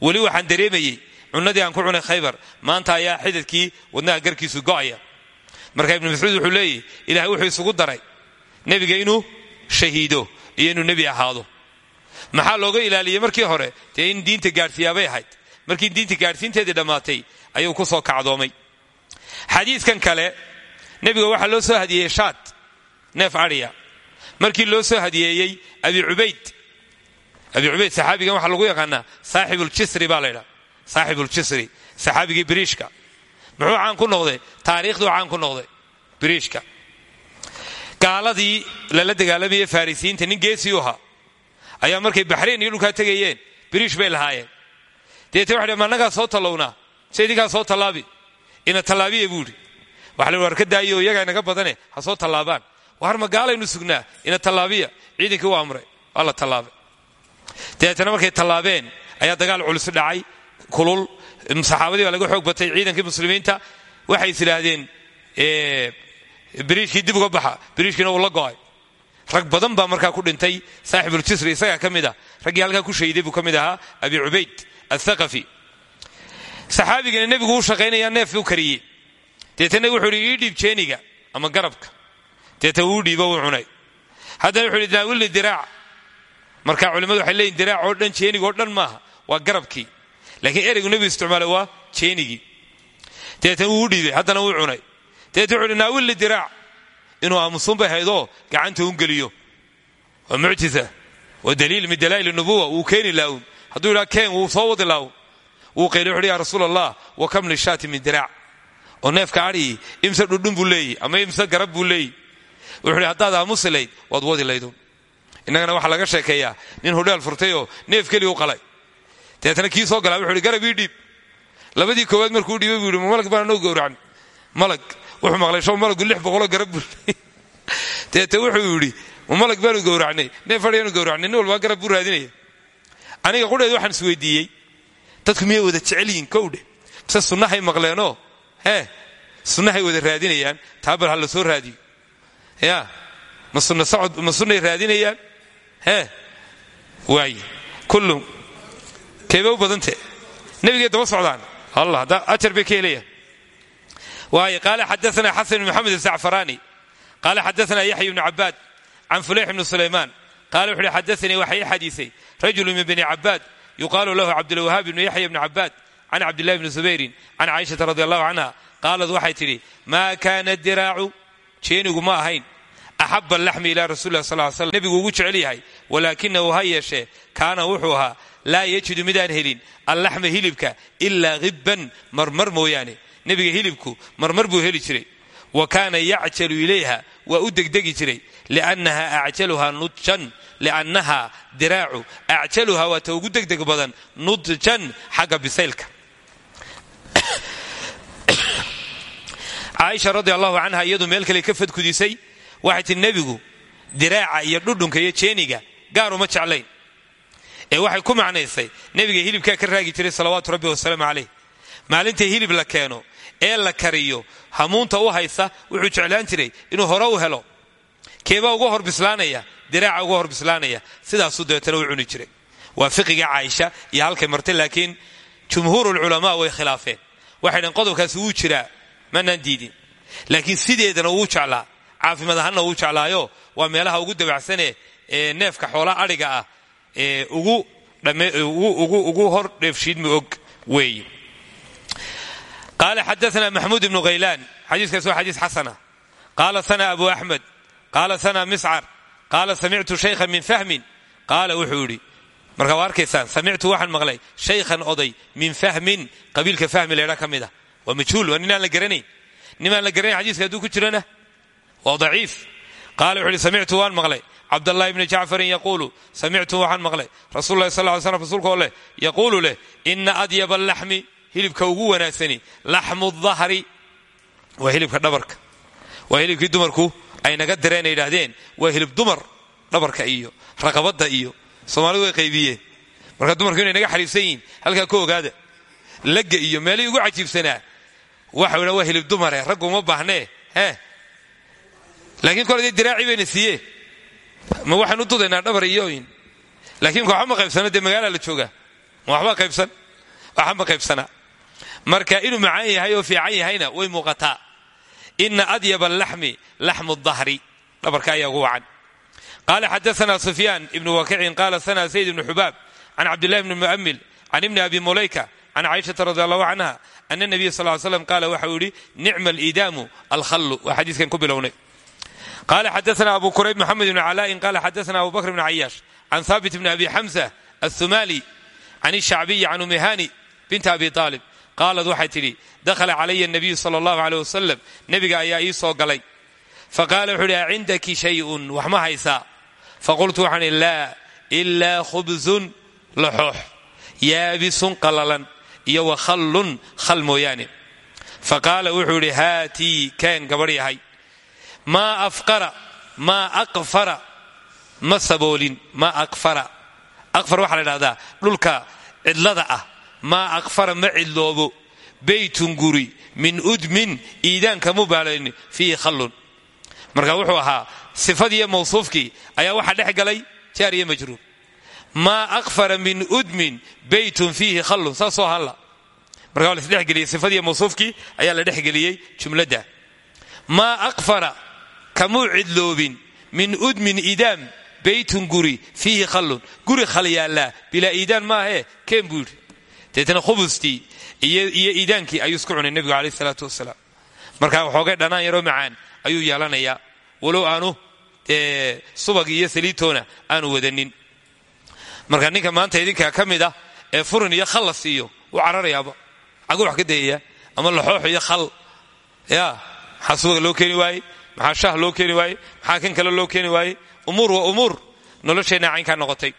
weli waxaan dareemayey cunadii aan ku cunay khaybar maanta ayaa xidadkii wadnaha garkiisu go'aya. Marka ibnu mascuud wuxuu leeyahy ilahay wuxuu isugu daray nebiga inuu shahiido iyo inuu nebi ahaado. Maxaa looga ilaaliyey markii hore? Dee in diinta gaadhsiiyaabay ahayd. Markii diinta gaadhsiinteedii dhammaatay ayuu ku soo kacdoomay. Xadiiskan kale nebiga waxaa loo soo hadiyeeyey shaad neef adhiya markii loo soo hadiyeeyey abi cubayd abi cubayd saxaabigan waxaa lagu yaqaanaa saaxibuljisri baa laydhaa saaxibuljisri saxaabigii biriishka muxuu caan ku noqday? Taariikhduu caan ku noqday biriishka gaaladii lala dagaalamayey farisiyiinta nin geesii u ahaa ayaa markay baxrayn iyo dhulkaa tegayeen. Biriish bay lahaayeen. Deetna waxa ma annagaa soo tallownaa se soo tallaabi. Ina tallaabiya buu idhi waxa la war ka daayo iyagaa inaga badane ha soo tallaabaan. War ma gaalaynu sugnaa? Ina tallaabiya ciidankii u amray waa la tallaabay. Markay tallaabeen ayaa dagaal culus dhacay kulul saxaabadii baa laga xoog batay ciidankii muslimiinta waxay is idhaahdeen biriishkii dib uga baxa biriishkiina uu la go'ay. Rag badan baa markaa ku dhintay saaxibuljisri isagaa ka mid ah. Raggii halkaa ku shahiday buu ka mid ahaa abi cubayd athaqafi saxaabigana nebigu u shaqaynayaa neef u kariyey. Deetana wuxuu ihi ii jeeniga ama garabka. Deeta uu dhiibo uu cunay. Haddana wuxu ihi naawilni diraac. Marka culimmadu waxay leeyihiin diraac oo dhan jeenigoo dhan maaha waa garabkii laakiin ereygu nebigu isticmaalay waa jeenigii deetana wuu dhiibay haddana wuu cunay. Deeta wuxu uhi naawilni diraac inuu aamusuun bay gacanta un geliyo. Waa mucjisa waa daliil min dalaa'il nubuwa wuu keeni laawun hadduu yidhaha keen wuu soo wadi laawun wuu qayli wuxuhi ya rasuul allah wa kam lishaati min diraac oo neefka adhii imse dhudhun buu leeyihi ama imse garab buu leeyihi wuxuu hi haddaad aamusi waad wadi laydun. Innagana waxaa laga sheekeeyaa nin hodhaal furtayoo neef keliya u qalay deetana kii soo galaa wuxu hi garab ii dhiib. Labadii koowaad markuu dhiibay buu malag baan noo gowracan malag wuxuu maqlay show malagu lix garab buu deeta [LAUGHS] wuxuu yidhi ma malag baanu gowracnay. Neef adhiyaanu gowracnay nin walbaa garab buu aniga qudheed waxaan isweydiiyey dadku miyay wada jecel yihiin kowdhe mise sunnahay maqleenoo? Hee sunnahay wada raadinayaan? Taa bal ha soo raadiyo. Ya ma sunna socod ma sunnay raadinayaan? Hee waaye kullu keeba u badante nebigay daba socdaan ajar bay ka helayaan waaye qaala xadaana xasan bn maxamed azacfaraani qaala xadaana yaxya bnu cabaad can fulayx bni sulaymaan qaala wuxu uhi xadaanii waxa ii xadiisay rajulu min bani cabaad yuqaalu lahu cabdulwahaab ibnu yaxya bni cabaad can cabdillahi bni zubayrin can caaishata radi allahu canha qaalad waxay tidhi maa kaana diraacu jeenigu ma ahayn axaba alaxmi ila rasuli lah sal slam nebigu ugu jecel yahay walaakinahu ha yeeshee wuxuu ahaa laa yajidu midaan helin allaxma hilibka ilaa hibban marmar mooyaane nebiga hilibku marmar buu heli jiray wa kaana yacjalu ilayha waa u degdegi jiray liannaha acjaluha nudjan liannaha diraacu acjaluha waa ta ugu degdeg badan nudjan xagga bisaylka caaisha radi allahu canha iyadu meel kale ka fadkudisay ee waxay ku macnaysay nebiga hilibkaa ka raagi jiray salawaatu rabbi wasalaamu calayh. Maalintai hilib la keeno ee la kariyo hamuunta u haysa wuxuu jeclaan jiray inuu hore u helo. Keebaa uga hor bislaanaya diraaca uga hor bislaanaya sidaasuu dabeetana u cuni jiray. Waa fiqiga caaisha iyo halkay martay laakiin jumhuurulculamaa way khilaafeen. Waxay dhaheen qodobkaasi wuu jiraa manaan diidin. Laakiin sideedana wuu jeclaa caafimaad ahaanna wuu jeclaayo. Waa meelaha ugu dabacsanee ee neefka xoolaa adhiga ah ugu hor dheefshiidmi og weeye qaala xadaana maxmuud ibnu khaylaan xadiiskaas waa xadiis xasana. Qaala sana abu axmed qaala sana miscar qaala samictu shaykhan min fahmin. Qaala wuxuu markaa waa arkaysaan samictu waxaan maqlay shaykhan oday min fahmin qabiilka fahmi leedha ka mid ah waa majhuul waa ninaan la garanayn. Ninaan la garanayn xadiiska hadduu ku jirana? Waa daciif qaala wuxuu yidhi samictu waan maqlay cabdallahi bni jacfarin yaquulu samictu waxaan maqlay rasul lahi sal ly slam rasuulka oo leh yaquulu leh ina adyaba alaxmi hilibka ugu wanaagsani laxmu dahri waa hilibka dhabarka waa hilibkii dumarku ay naga direen ay yidhaahdeen waa hilib dumar dhabarka iyo raqabadda iyo soomaalidu way qaybiyeen marka dumarku inay naga xariifsan yihiin halkaa lagga iyo meelihii ugu cajiibsanaa waxa dha waa hilib dumare raggu uma baahnee he laakiin kole dee diraaci bayna siiyee ma waxaan u dudaynaa dhabar iyoin laakiin waxba ma qaybsano dee magaala la joogaa ma waxba qaybsan waxba ma qaybsanaa marka inuu macaan yahay oo fiican yahayna way muuqataa ina adyaba alaxmi laxmu dahri dhabarka ayaa ugu wacan qaala xadaana sufyaan ibnu wakicin qaala sana sayd ibnu xubaab can cabdillahi bni mu'amil can ibni abi mulayka can caaishata radi allahu canha ana nabiya sal l slam qaala waxa uu yidhi nicma aliidaamu alkhallu waa xadiiskan ku bilownay qala xadaana abu kurayb mxamed bn calaain qala xadaana abu bakr bn cayaash can haabit bni abi xamsa athumali can shacbiyi can umihani binta abi aalib qaalad waxay tidhi dakhala calaya nabiyu sal allahu aleh wasalam nebiga ayaa ii soo galay faqaala wuxuu ihi acindaki shayun wax ma haysaa faqultu waxaan ihi laa ilaa khubsun laxoox yaabisun qalalan iyo wa khallun khal mooyaane faqaala wuxuu idhi haatii keen gabadh yahay maa afqara maa aqfara ma saboolin maa aqfara aqfar waxaa la idhahdaa dhulka cidlada ah maa aqfara ma cidloobo beytun guri min udmin iidaanka mubaalan fiihi khallun marka wuxuu ahaa sifadiiyo mawsuufkii ayaa waxaa dhex galay jaar iyo majruur maa aqfara min udmin beytun fiihi khallun saasoo hanla marka waa lasdhexgeliyey sifadiiyo mawsuufkii ayaa la kamuu cidloobin min udmin idaam. Beytun guri. Fiihi khallun. Guri khal yaallaa bilaa iidaan maahee keen buu yidhi. Deetana khubustii iyo iidaankii ayuu isku cunay nebigu caleyh isalaatu wasalaam marka waxoogay dhanaan yaroo macaan ayuu yeelanayaa walow aanu subag iyo saliitoona aanu wadanin. Marka ninka maanta idinkaa ka mid ah ee furin iyo khal la siiyo u cararayaaba cagu wax ka dayaya ama laxoox iyo khal. Ya maxaa subaga loo keeni waaye maxaa shah loo keeni waaye maxaa kan kale loo keeni waaye umuur waa umuur. Nolosheenna caynkaa noqotay.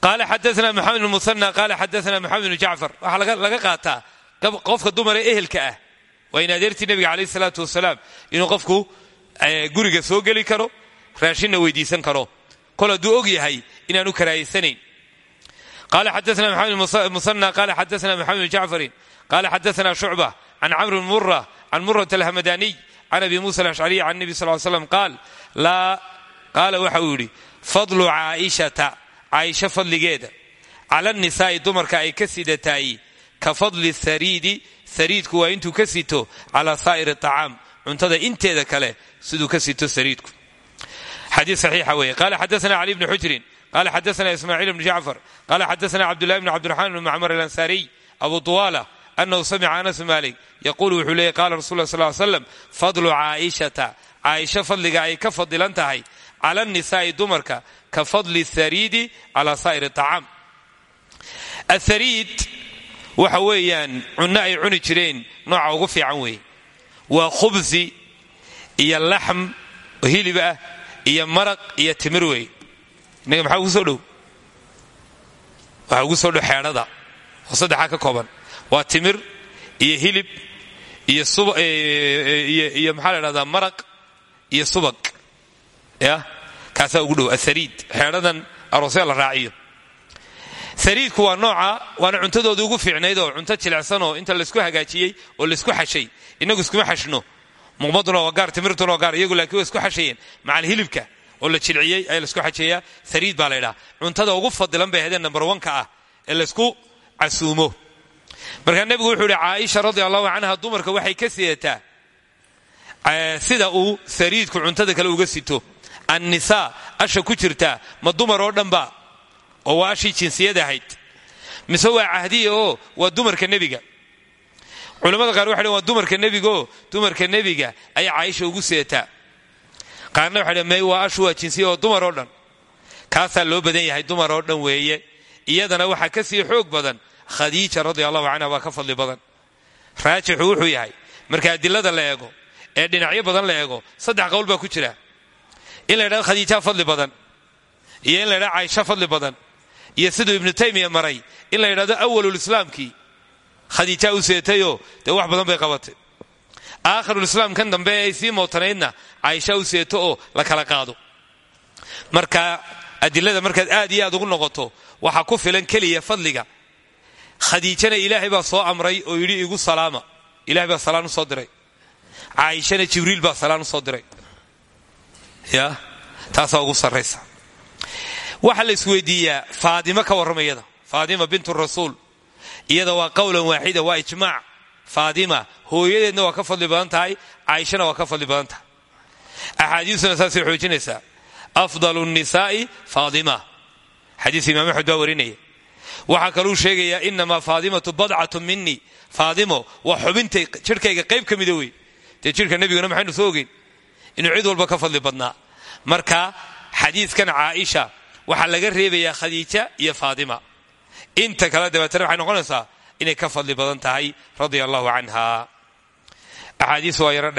Qaala xadaana maxamed bn muana qaala xadaana maxamed bn jacfar. Waxaa laga qaataa qofka dumar ee ehelka ah. Waa in adeertii nebiga caleyh salaatu wasalaam inuu qofku guriga soo geli karo raashinna weydiisan karo. Kol hadduu og yahay inaanu karaahaysanayn qala xadaana maxamed musana qala xadaana maxamed bn jacfarin qala xadaana shucba can camr mura can murat alhamadaniy can abi musa alashcariy can nebi sal slam qaal qaala waxa uu yidhi fadlu caaishata caaisho fadligeeda cala nisaa'i dumarka ay ka sidataay ka fadli sariidi sariidku waa intuu ka sito calaa saa'ir acaam cuntada inteeda kale siduu ka sito sariidku xadii saxiixa weeye qala xadaana cali bni xujrin qala xadaana ismaaciil bni jacfar qala xadaana cabdullahi bni cabdiraxmaan bni macmar alansariy abu tuwaala anahu samica anas malik yaquulu wuxuu leeyay qala rasul lah sal slam fadlu caaishata caaisho fadliga ay ka fadilan tahay cala nisaa'i dumarka ka fadli sariidi calaa saa'ir acaam athariid waxa weeyaan cunno ay cuni jireen nooca ugu fiican weeye waa khubsi iyo laxm hilib ah iyo maraq iyo timir weeye innaga dhow waxaa ugu ka kooban waa timir iyo hilib iyo maxaa la dhahdaa maraq iyo subag. Ya? Kaasaa ugu dhow asariid xeedhadan aroosya la raaciyo. Sariidku waa nooca waana cuntadooda ugu fiicnaydoo cunto jilecsanoo inta laysku hagaajiyey oo laysku xashay. Inagu iskuma xashno. Muqmaduna waa gaar timirtuna waa gaar iyagu laakiin isku xashayeen. Macal hilibka oo la jilciyey ayaa la isku xajeeyaa sariid baa la ydhaha cuntada ugu fadilan bay ahaydeen number onka ah ee laysku casuumo markaa nebigu wuxuu ihi caaisha radi allahu canha dumarka waxay ka sidataa sida uu sariidku cuntada kale uga sito. Annisaa asha ku jirtaa ma dumar oo dhanba oo waa ashii jinsiyad ahayd. Mise waa cahdiya oo waa dumarka nebiga. Culamada qaar waxay waa dumarka nebigaoo dumarka nebiga ayaa caaisha ugu seetaa qaarna waxay may waa ashu waa jinsiya oo dumar oo dhan. Kaasaa loo badan yahay dumar oo dhan weeye. Iyadana waxaa ka sii xoog badan khadiija radia allahu canha baa ka fadli badan. Raajixu wuxuu yahay marka adilada la eego ee dhinacyo badan la eego saddex qowl baa ku jira. In la ydhahdo khadiijaa fadli badan iyo in la ydhahdo caaisha fadli badan iyo siduu ibnu taymiya maray in la yidhahdo awalulislaamkii khadiijaa u seetayoo dee wax badan bay qabatay. Aakhirulislaam kan dambe ay sii mootanaydna caaisha u seeto oo la kala qaado. Marka adilada markaad aad iyo aad ugu noqoto waxaa ku filan keliya fadliga khadiijana ilaahay baa soo amray oo yidhi igu salaama. Ilahay baa salaan soo diray. Caaishana jibriil baa salaan soo diray. Ya? Taasaa ugu sarraysa. Waxaa la isweydiiyaa faadimo ka warramayada faadima bintu rasuul. Iyada waa qowlan waaxida waa ijmaac. Faadima hooyadeedna waa ka fadli badan waa ka fadli badan tahay. Axaadiisuna saasay xoojinaysaa. Afdal nisaa'i faadima xadiis imaam axmed waxaa kaluu sheegayaa inamaa faadimatu badcatu minii faadimo waa xubintay jidhkayga qayb ka mida wey dee jidhka nebiguna maxaynu soo inuu cid walba ka fadli badnaa. Marka xadiiskan caaisha waxaa laga reebayaa khadiija iyo faadima. Inta kale dabeetana waxay noqonaysaa inay ka fadli badan tahay radia allahu canha. Axaadiis waa yaro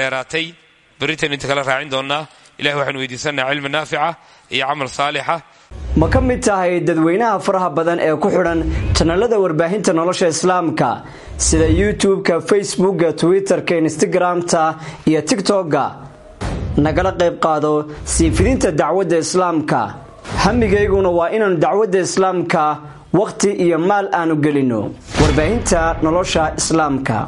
inta kale raacin doonnaa. Ilahi waxaanu weydiisanaa cilmi naafica iyo camal saalixa ma ka mid tahay dadweynaha faraha badan ee ku xidhan janalada warbaahinta nolosha islaamka sida youtube-ka facebookga twitter-ka instagram-ta iyo tigtokga nagala qayb qaado sii fidinta dacwadda islaamka. Hamigayguna waa inaannu dacwadda islaamka wakhti iyo maal aanu gelinno warbaahinta nolosha islaamka